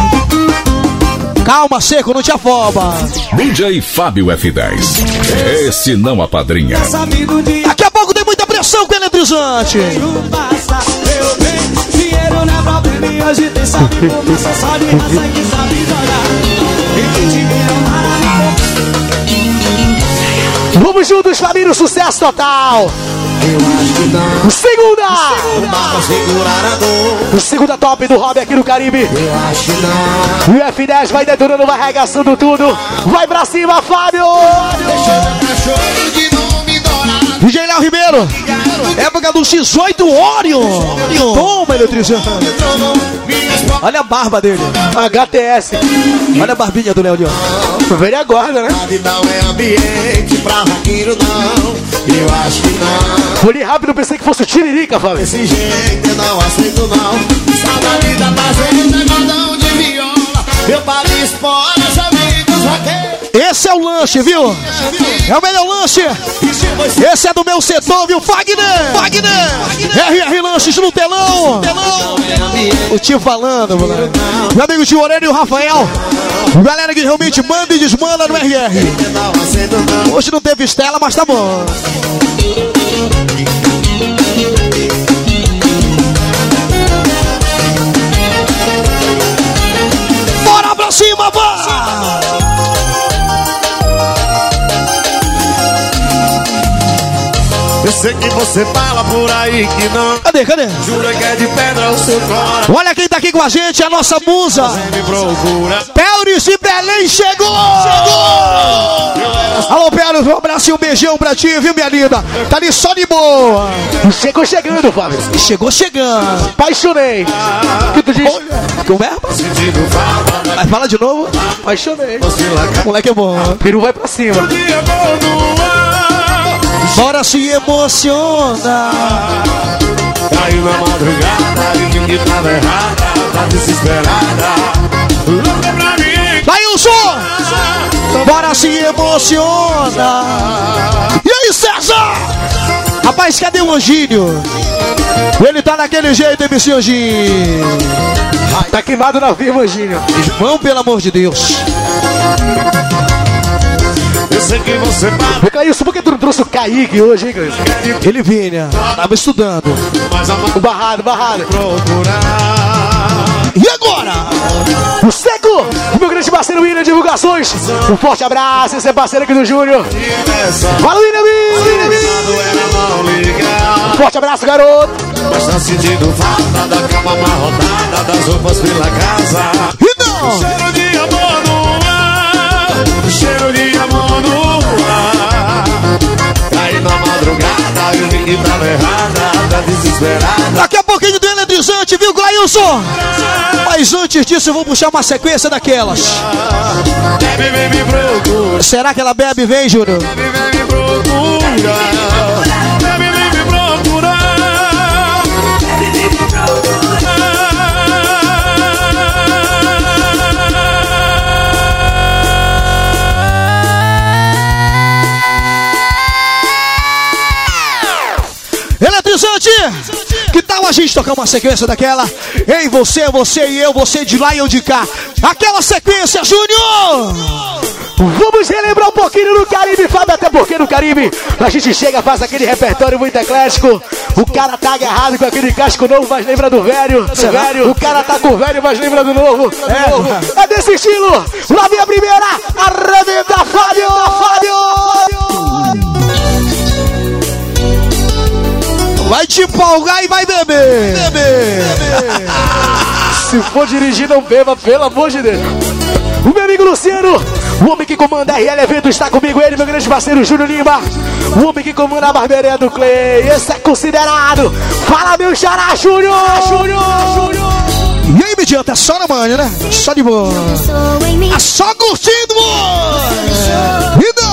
Calma, seco, não te afoba. DJ Fábio F10. Esse não apadrinha. Daqui a pouco tem muita pressão com o eletrizante. dinheiro não é problema e hoje tem sabe. Só de raça que sabe jogar. E 20 milionária Vamos juntos, família, sucesso total. Segunda! O segunda top do Hobby aqui no Caribe. O F10 vai detonando, vai arregaçando tudo. Vai pra cima, Fábio! DJ Léo Ribeiro, época do X8 Orion. Toma, eletrizante. Olha a barba dele. HTS. Olha a barbinha do Léo de Velha guarda, né? Não é ambiente pra vaqueiro, não. Eu acho que não. Olhei rápido, pensei que fosse o Tiririca, Fábio. Desse jeito eu não aceito, não. Saudade da fazenda, cordão de viola. Eu pago espora, os amigos vaqueiros. Esse é o lanche, viu? É o melhor lanche. Esse é do meu setor, viu? Fagner! Fagner! RR Lanches no telão. O tio falando, moleque. Meu amigo tio Orelha e o Rafael. Galera que realmente manda e desmanda no RR. Hoje não teve estela, mas tá bom. Bora pra cima, vai! Sei que você fala por aí que não. Cadê, cadê? Jura que é de pedra o seu coração. Olha quem tá aqui com a gente, a nossa musa. Me procura. Pérez de Belém chegou! Chegou! Alô, Pérez, um abraço e um beijão pra ti, viu, minha linda? Tá ali só de boa. Chegou chegando, Fábio. Chegou chegando. Apaixonei. O que tu diz? Como é? Vai, fala de novo. Apaixonei. Moleque é bom. Peru vai pra cima. dia bom no ar. Bora se emociona. Caiu na madrugada e ninguém tava errada. Tá desesperada. Louca pra mim. Vai, Wilson! Bora se emociona. E aí, César? Rapaz, cadê o Angínio? Ele tá daquele jeito, MC Angínio. Tá queimado na firma, Angínio. Irmão, pelo amor de Deus. Eu sei que você fala. Ô, Caílson, por que tu não trouxe o Kaique hoje, hein, Caílson? Ele vinha, tava estudando. O barrado, barrado. procurar. E agora? O Seco, o meu grande parceiro William Divulgações. Um forte abraço, esse é parceiro aqui do Júnior. Fala, William! Um forte abraço, garoto. Mas tá sentindo falta da cama amarrotada, das roupas pela casa. Então, Cheiro de amor no ar, cheiro de madrugada, eu vi que tava errada, tá desesperada. daqui a pouquinho do eletrizante, viu, Glailson? Mas antes disso, eu vou puxar uma sequência daquelas. Bebe, Será que ela bebe, vem, Júnior? bebe, vem me procura. Que tal a gente tocar uma sequência daquela? Ei, você, você e eu, você de lá e eu de cá. Aquela sequência, Júnior! Vamos relembrar um pouquinho no Caribe, Fábio, até porque no Caribe a gente chega, faz aquele repertório muito eclético. O cara tá agarrado com aquele casco novo, mas lembra do velho. Do velho. O cara tá com o velho, mas lembra do novo. É, é desse estilo. Lá vem a primeira, arrebenta Fábio! Fábio! Vai te empolgar e vai beber! Beber! Se for dirigir, não beba, pelo amor de Deus! O meu amigo Luciano, o homem que comanda a RL Evento, está comigo, ele, meu grande parceiro Júnior Lima, o homem que comanda a barbearia do Clay, esse é considerado! Fala, meu xará, Júnior! Júnior! Júnior! E aí, Midianta, é só na manhã, né? Só de boa. É só curtindo, minha vida,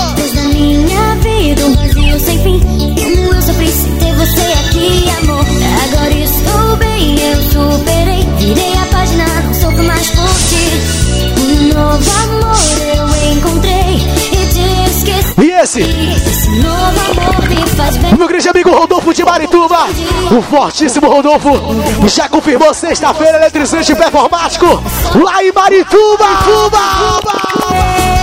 superei. Virei a página, não sofro mais por ti. Um novo amor eu encontrei e te esqueci. E esse? Esse novo amor me faz bem. O meu grande amigo Rodolfo de Marituba, o fortíssimo Rodolfo, já confirmou sexta-feira eletrizante performático lá em Marituba. Hoje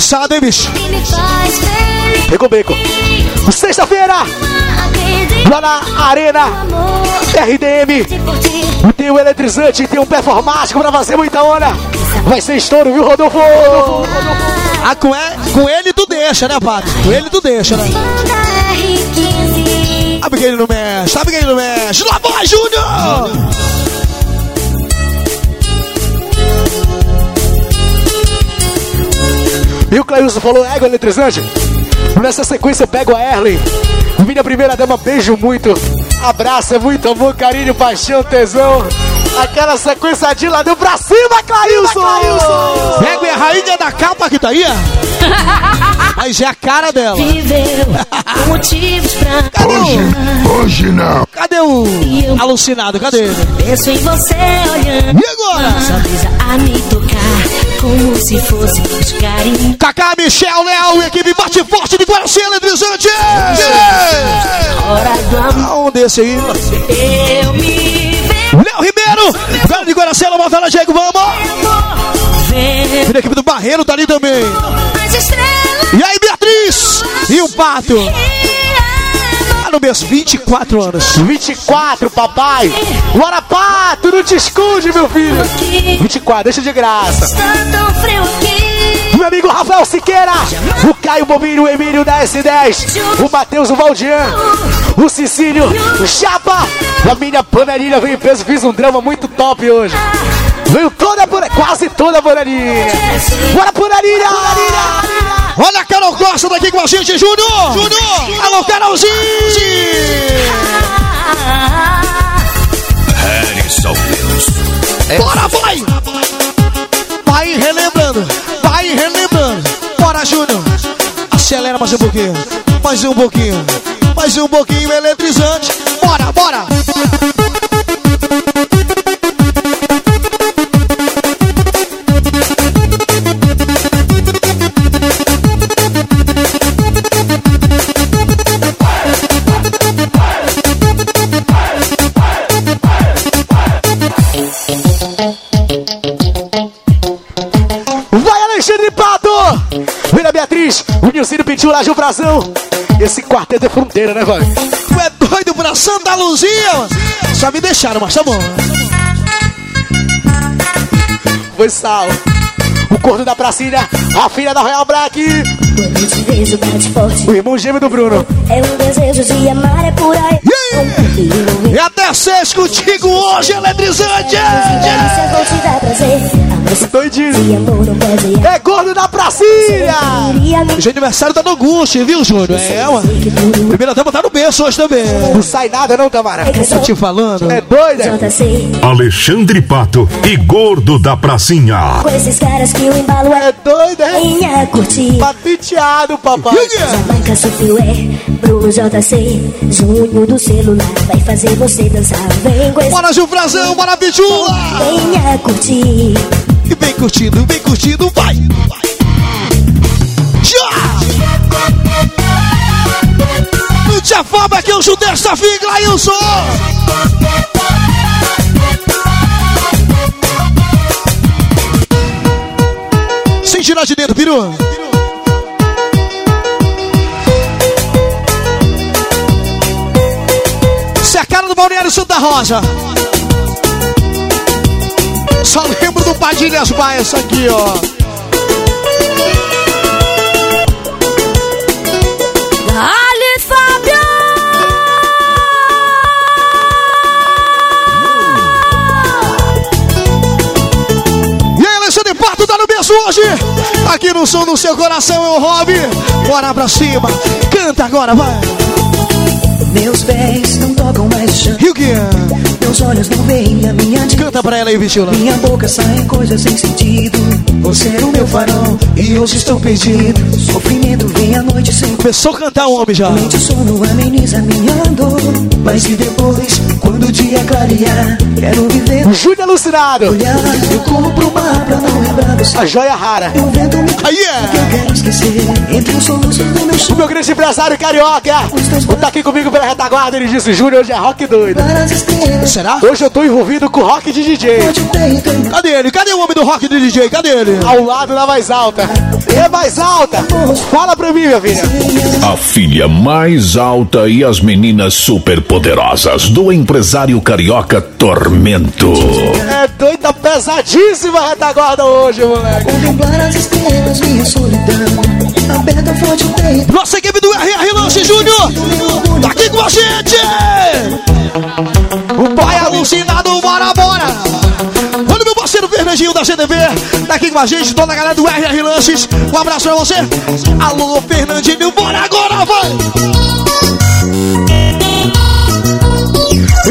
o cobiçado, hein, bicho? Pegou beco. Sexta-feira, lá na Arena RDM, tem o eletrizante, tem um performático pra fazer muita onda. Vai ser estouro, viu, Rodolfo? Rodolfo, Ah, com ele, com ele tu deixa, né, padre? Com ele tu deixa, né? Manda R15. Sabe que ele não mexe, ele não mexe. Lá vai, Júnior! E o Cleilson falou, égua eletrizante. Nessa sequência eu pego a Erlen. Minha primeira dama, beijo muito. Abraço, é muito amor, carinho, paixão, tesão. Aquela sequência de lá deu pra cima, Clailson! Égua é a rainha da capa que tá aí, ó. Mas é a cara dela. Viveu motivos pra. Cadê o... Hoje não. Cadê o alucinado? Cadê ele? Penso em você olhando. E agora? Só brisa a me tocar. Como se fosse carinho. Kaká, Michel, Léo, equipe bate forte de Guaraci eletrizante! Hora do amor. Aonde esse aí? Eu me. Léo Ribeiro, velho de Guaracela, bota na Diego, vamos! E a equipe do Barreiro tá ali também. E aí, Beatriz? E o Pato? Tá no mês 24 anos. 24, papai! Bora, Pato, não te esconde, meu filho! 24, deixa de graça. Meu amigo Rafael Siqueira, o Caio Bobinho, o Emílio da S10, o Matheus, o Valdian, o Cicílio, o Chapa, a minha panelinha veio em peso, fiz um drama muito top hoje. Veio toda por quase toda a panelinha. Bora, panelinha! Olha a Carol Costa daqui com a gente, Júnior! Júnior! Alô, Carolzinho! Harrison Deus. Bora, vai! Vai relembrando, vai relembrando. Bora, Júnior. Acelera mais um pouquinho, mais um pouquinho, mais um pouquinho eletrizante. Bora, bora! Beatriz, o Nilcinho Pintinho lá, Gil Brazão. Esse quarteto é fronteira, né, vai? Tu é doido pra Santa Luzia? Só me deixaram, mas tá bom. Foi sal. O corno da pracinha, a filha da Royal Black. Quando te vejo bate forte. O irmão gêmeo do Bruno. É um desejo de amar, é por aí. E até seis contigo hoje, eletrizante! Delícia, vou te É gordo da pracinha! Hoje é aniversário tá no Gucci, viu, Júnior? É, mano. Primeira dama tá no berço hoje também. Não sai nada não, Tamara. Tô te falando. É doida? JC, Alexandre Pato e Gordo da Pracinha. com esses caras que o embalo é É doida, é? Venha curtir. Papiteado, papai. Jamaica Bruno JC, Junho do celular, vai fazer você dançar. Vem com esse Bora, Gil Brazão, bora, Bijula! venha curtir. E vem curtindo, vem curtindo, vai! Já! No Tia Fábio aqui, o Judeu figla aí, eu sou! Sem tirar de dentro, peru! Isso é a cara do Balneário Santa Rosa! Só lembro do Padilhas Baia, essa aqui, ó. Dale, Fábio! E aí, Alexandre Pato tá no berço hoje. Aqui no som do seu coração é o hobby. Bora pra cima. Canta agora, vai. Meus pés não tocam mais o chão. O é? Meus olhos não veem a minha direção. Canta pra ela aí, Vichula. Minha boca sai coisas sem sentido. Você é o meu farol e hoje estou perdido. Sofrimento vem à noite sem. Começou a cantar o homem já. Mente o sono ameniza minha dor. Mas e depois, quando o dia clarear, quero viver. O Júnior alucinado. Olhar, eu corro pro mar pra não lembrar você. A joia rara. O vento me Aí é. que eu quero esquecer. Entre os soluços do meu O chão. meu grande empresário carioca. Tá aqui comigo pela retaguarda. Ele disse: Júnior, hoje é rock doido. Será? Hoje eu tô envolvido com rock de DJ. Tem Cadê ele? Cadê o homem do rock de DJ? Cadê ele? Ao lado da mais alta. É mais alta? Fala pra mim, minha filha. A filha mais alta e as meninas superpoderosas do empresário carioca Tormento. É doida pesadíssima a retaguarda hoje, moleque. Contemplar as estrelas, minha solidão. Nossa equipe do RR Lance Júnior tá aqui com a gente. O pai alucinado, bora, bora. Olha meu parceiro Fernandinho da CDV, tá aqui com a gente, toda a galera do RR Lances. Um abraço pra você. Alô, Fernandinho, bora agora, vai.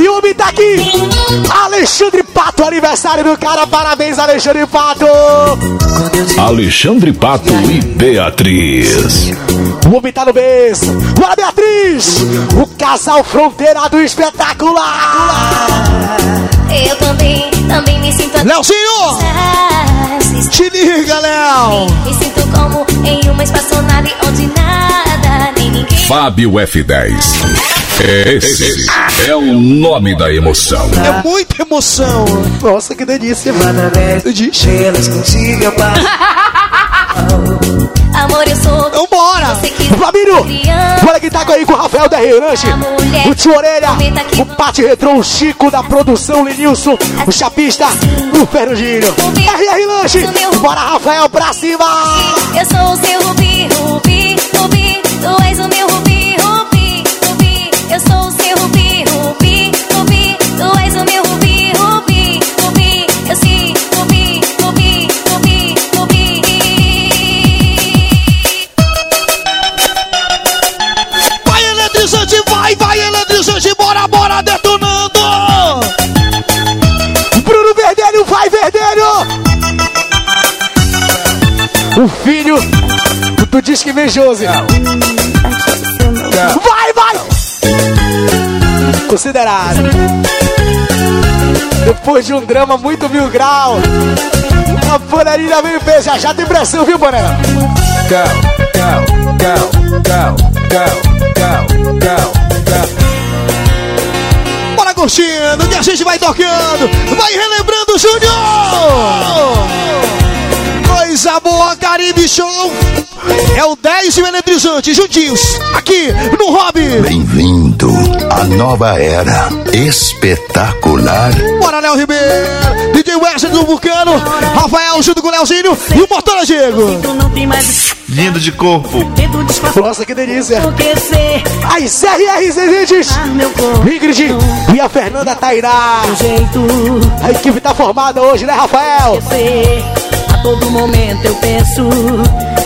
E o homem tá aqui. Alexandre Pato, aniversário do cara. Parabéns, Alexandre Pato. Alexandre Pato e Beatriz. O homem tá no berço. Bora, Beatriz. O casal fronteira do espetacular. Eu também, também me sinto Leozinho. Te liga, Léo. Me sinto como em uma espaçonave onde nada nem ninguém. Fábio F10. Esse é o nome da emoção. É muita emoção. Nossa, que delícia. Tu diz? Elas contigo eu passo. Amor, eu sou. Então bora. Flamírio. Olha quem tá aí com o Rafael da Ranche. O Tio Orelha. O Pati Retrô. O Chico da produção. O Lenilson. O Chapista. O Ferrugino. RR Lanche. Bora, Rafael, pra cima. Eu sou o seu Rubi, Rubi, Rubi. Tu és o meu Tu diz que invejoso. Vai, vai. Considerado. Depois de um drama muito mil grau. A Panarina veio ver. Já já tem pressão, viu, Panela? Bora curtindo, que a gente vai tocando. Vai relembrando, Júnior. Coisa boa, Caribe Show. É o 10 e o eletrizante, juntinhos. Aqui no Hobby. Bem-vindo à nova era espetacular. Bora, Léo Ribeiro. DJ Wesley do Vulcano. Rafael junto com o Léozinho. E o Motora Diego. Lindo de corpo. Nossa, que delícia. As RR Zezentes. Ah, meu corpo. Ingrid e a Fernanda Tairá. A equipe tá formada hoje, né, Rafael? Todo momento eu penso.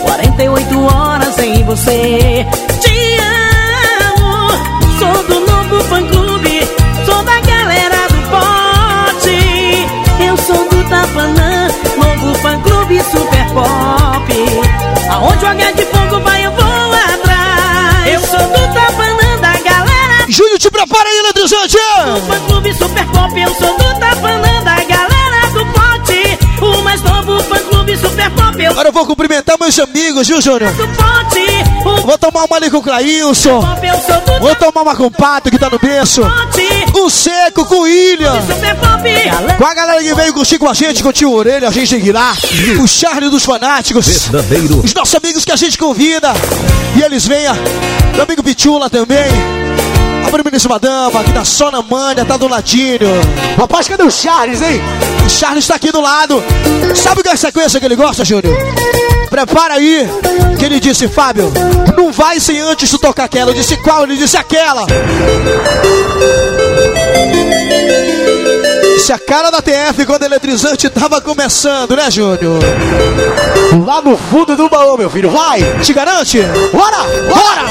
48 horas em você. Te amo. Sou do novo fã clube. Sou da galera do pote. Eu sou do Tapanã. Novo fã clube super pop. Aonde o H de fogo vai, eu vou atrás. Eu sou do Tapanã da galera. Júnior, te prepara aí, eletrizante. Fã clube super pop. Eu sou do Agora eu vou cumprimentar meus amigos, viu, Júnior? Vou tomar uma ali com o Clailson. Vou tomar uma com o Pato, que tá no berço. O Seco, com o William. Com a galera que veio curtir com a gente, com o tio Orelha, a gente Aguilar, o Charlie dos Fanáticos, Verdadeiro. os nossos amigos que a gente convida. E eles venham. Meu amigo Pichula também. Primeiríssima dama, que só na manha, tá do ladinho. Rapaz, cadê o Charles, hein? O Charles tá aqui do lado. Sabe qual é a sequência que ele gosta, Júnior? Prepara aí, que ele disse, Fábio, não vai sem antes tu tocar aquela. Eu disse qual? Ele disse aquela. A cara da TF quando o eletrizante tava começando, né, Júnior? Lá no fundo do baú, meu filho, vai! Te garante? Bora! Bora!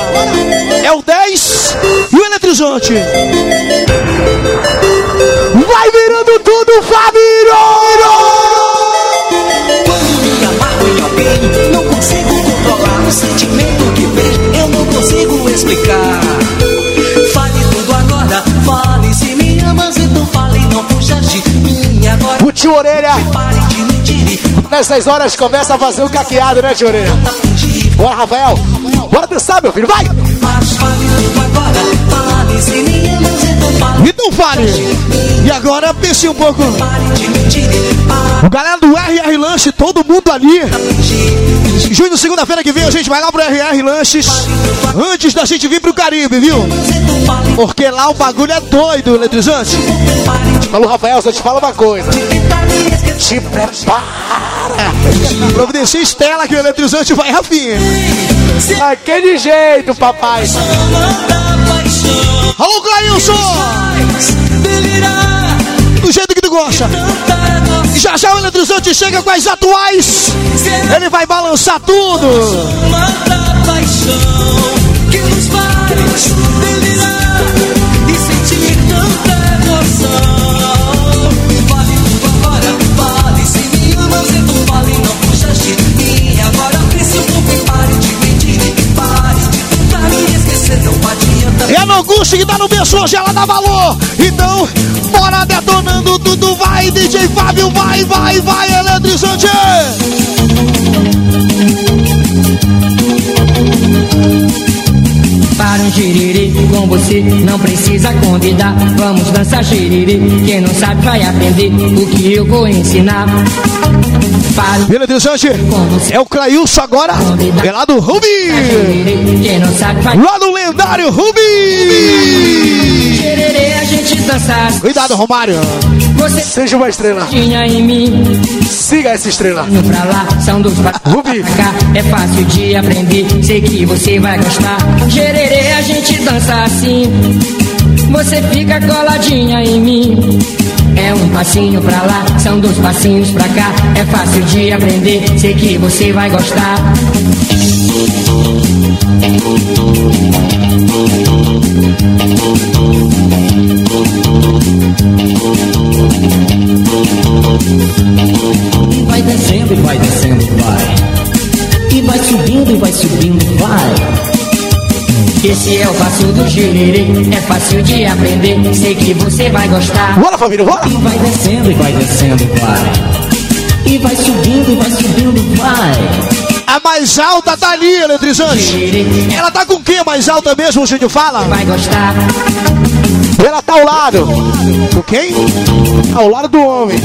É o 10 e o eletrizante. Vai virando tudo, Fabinho! Quando me amarro em alguém, não consigo controlar o sentimento que vem, eu não consigo explicar. Orelha, de mentir, nessas horas, começa a fazer o caqueado, né, tio Orelha? Bora, Rafael! Bora dançar, meu filho, vai! então fale. E agora pense um pouco. O galera do RR Lanche, todo mundo ali. Júnior, segunda-feira que vem a gente vai lá pro RR Lanches. Antes da gente vir pro Caribe, viu? Porque lá o bagulho é doido, eletrizante. Falou, Rafael, só te falo uma coisa. Te prepara! Providencia Estela que o eletrizante vai Rafinha. Aquele jeito, papai! Alô, Clailson! Do jeito que tu gosta. Já já o eletrizante chega com as atuais. Ele vai balançar tudo. Que tá no berço hoje, ela dá valor. Então, bora detonando tudo. Vai, DJ Fábio, vai, vai, vai, eletrizante. Para um xiriri com você não precisa convidar. Vamos dançar xiriri. Quem não sabe vai aprender o que eu vou ensinar. Para o Eletrizante é o Clailson agora. É lá do Rubi. Lá do lendário Rubi. Cuidado, Romário. Você Seja uma estrela. Siga essa estrela. Indo pra lá, são dos pra Rubi. cá. É fácil de aprender, sei que você vai gostar. Gererê, a gente dança assim. Você fica coladinha em mim. É um passinho pra lá, são dois passinhos pra cá. É fácil de aprender, sei que você vai gostar. E vai descendo, e vai descendo, vai. E vai subindo, e vai subindo, vai. Esse é o passo do gererê, é fácil de aprender, sei que você vai gostar. Bora, família, bora! E vai descendo, e vai descendo, vai. E vai subindo, e vai subindo, vai. A mais alta tá ali, eletrizante. Ela tá com quem a mais alta mesmo, o Júnior fala? Vai gostar. Ela tá ao lado. Com quem? Ao lado do homem.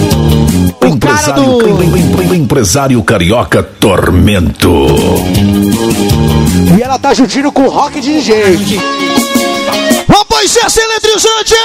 O cara do... Empresário carioca Tormento. E ela tá juntinho com o Rock DJ. Rapaz, essa é eletrizante!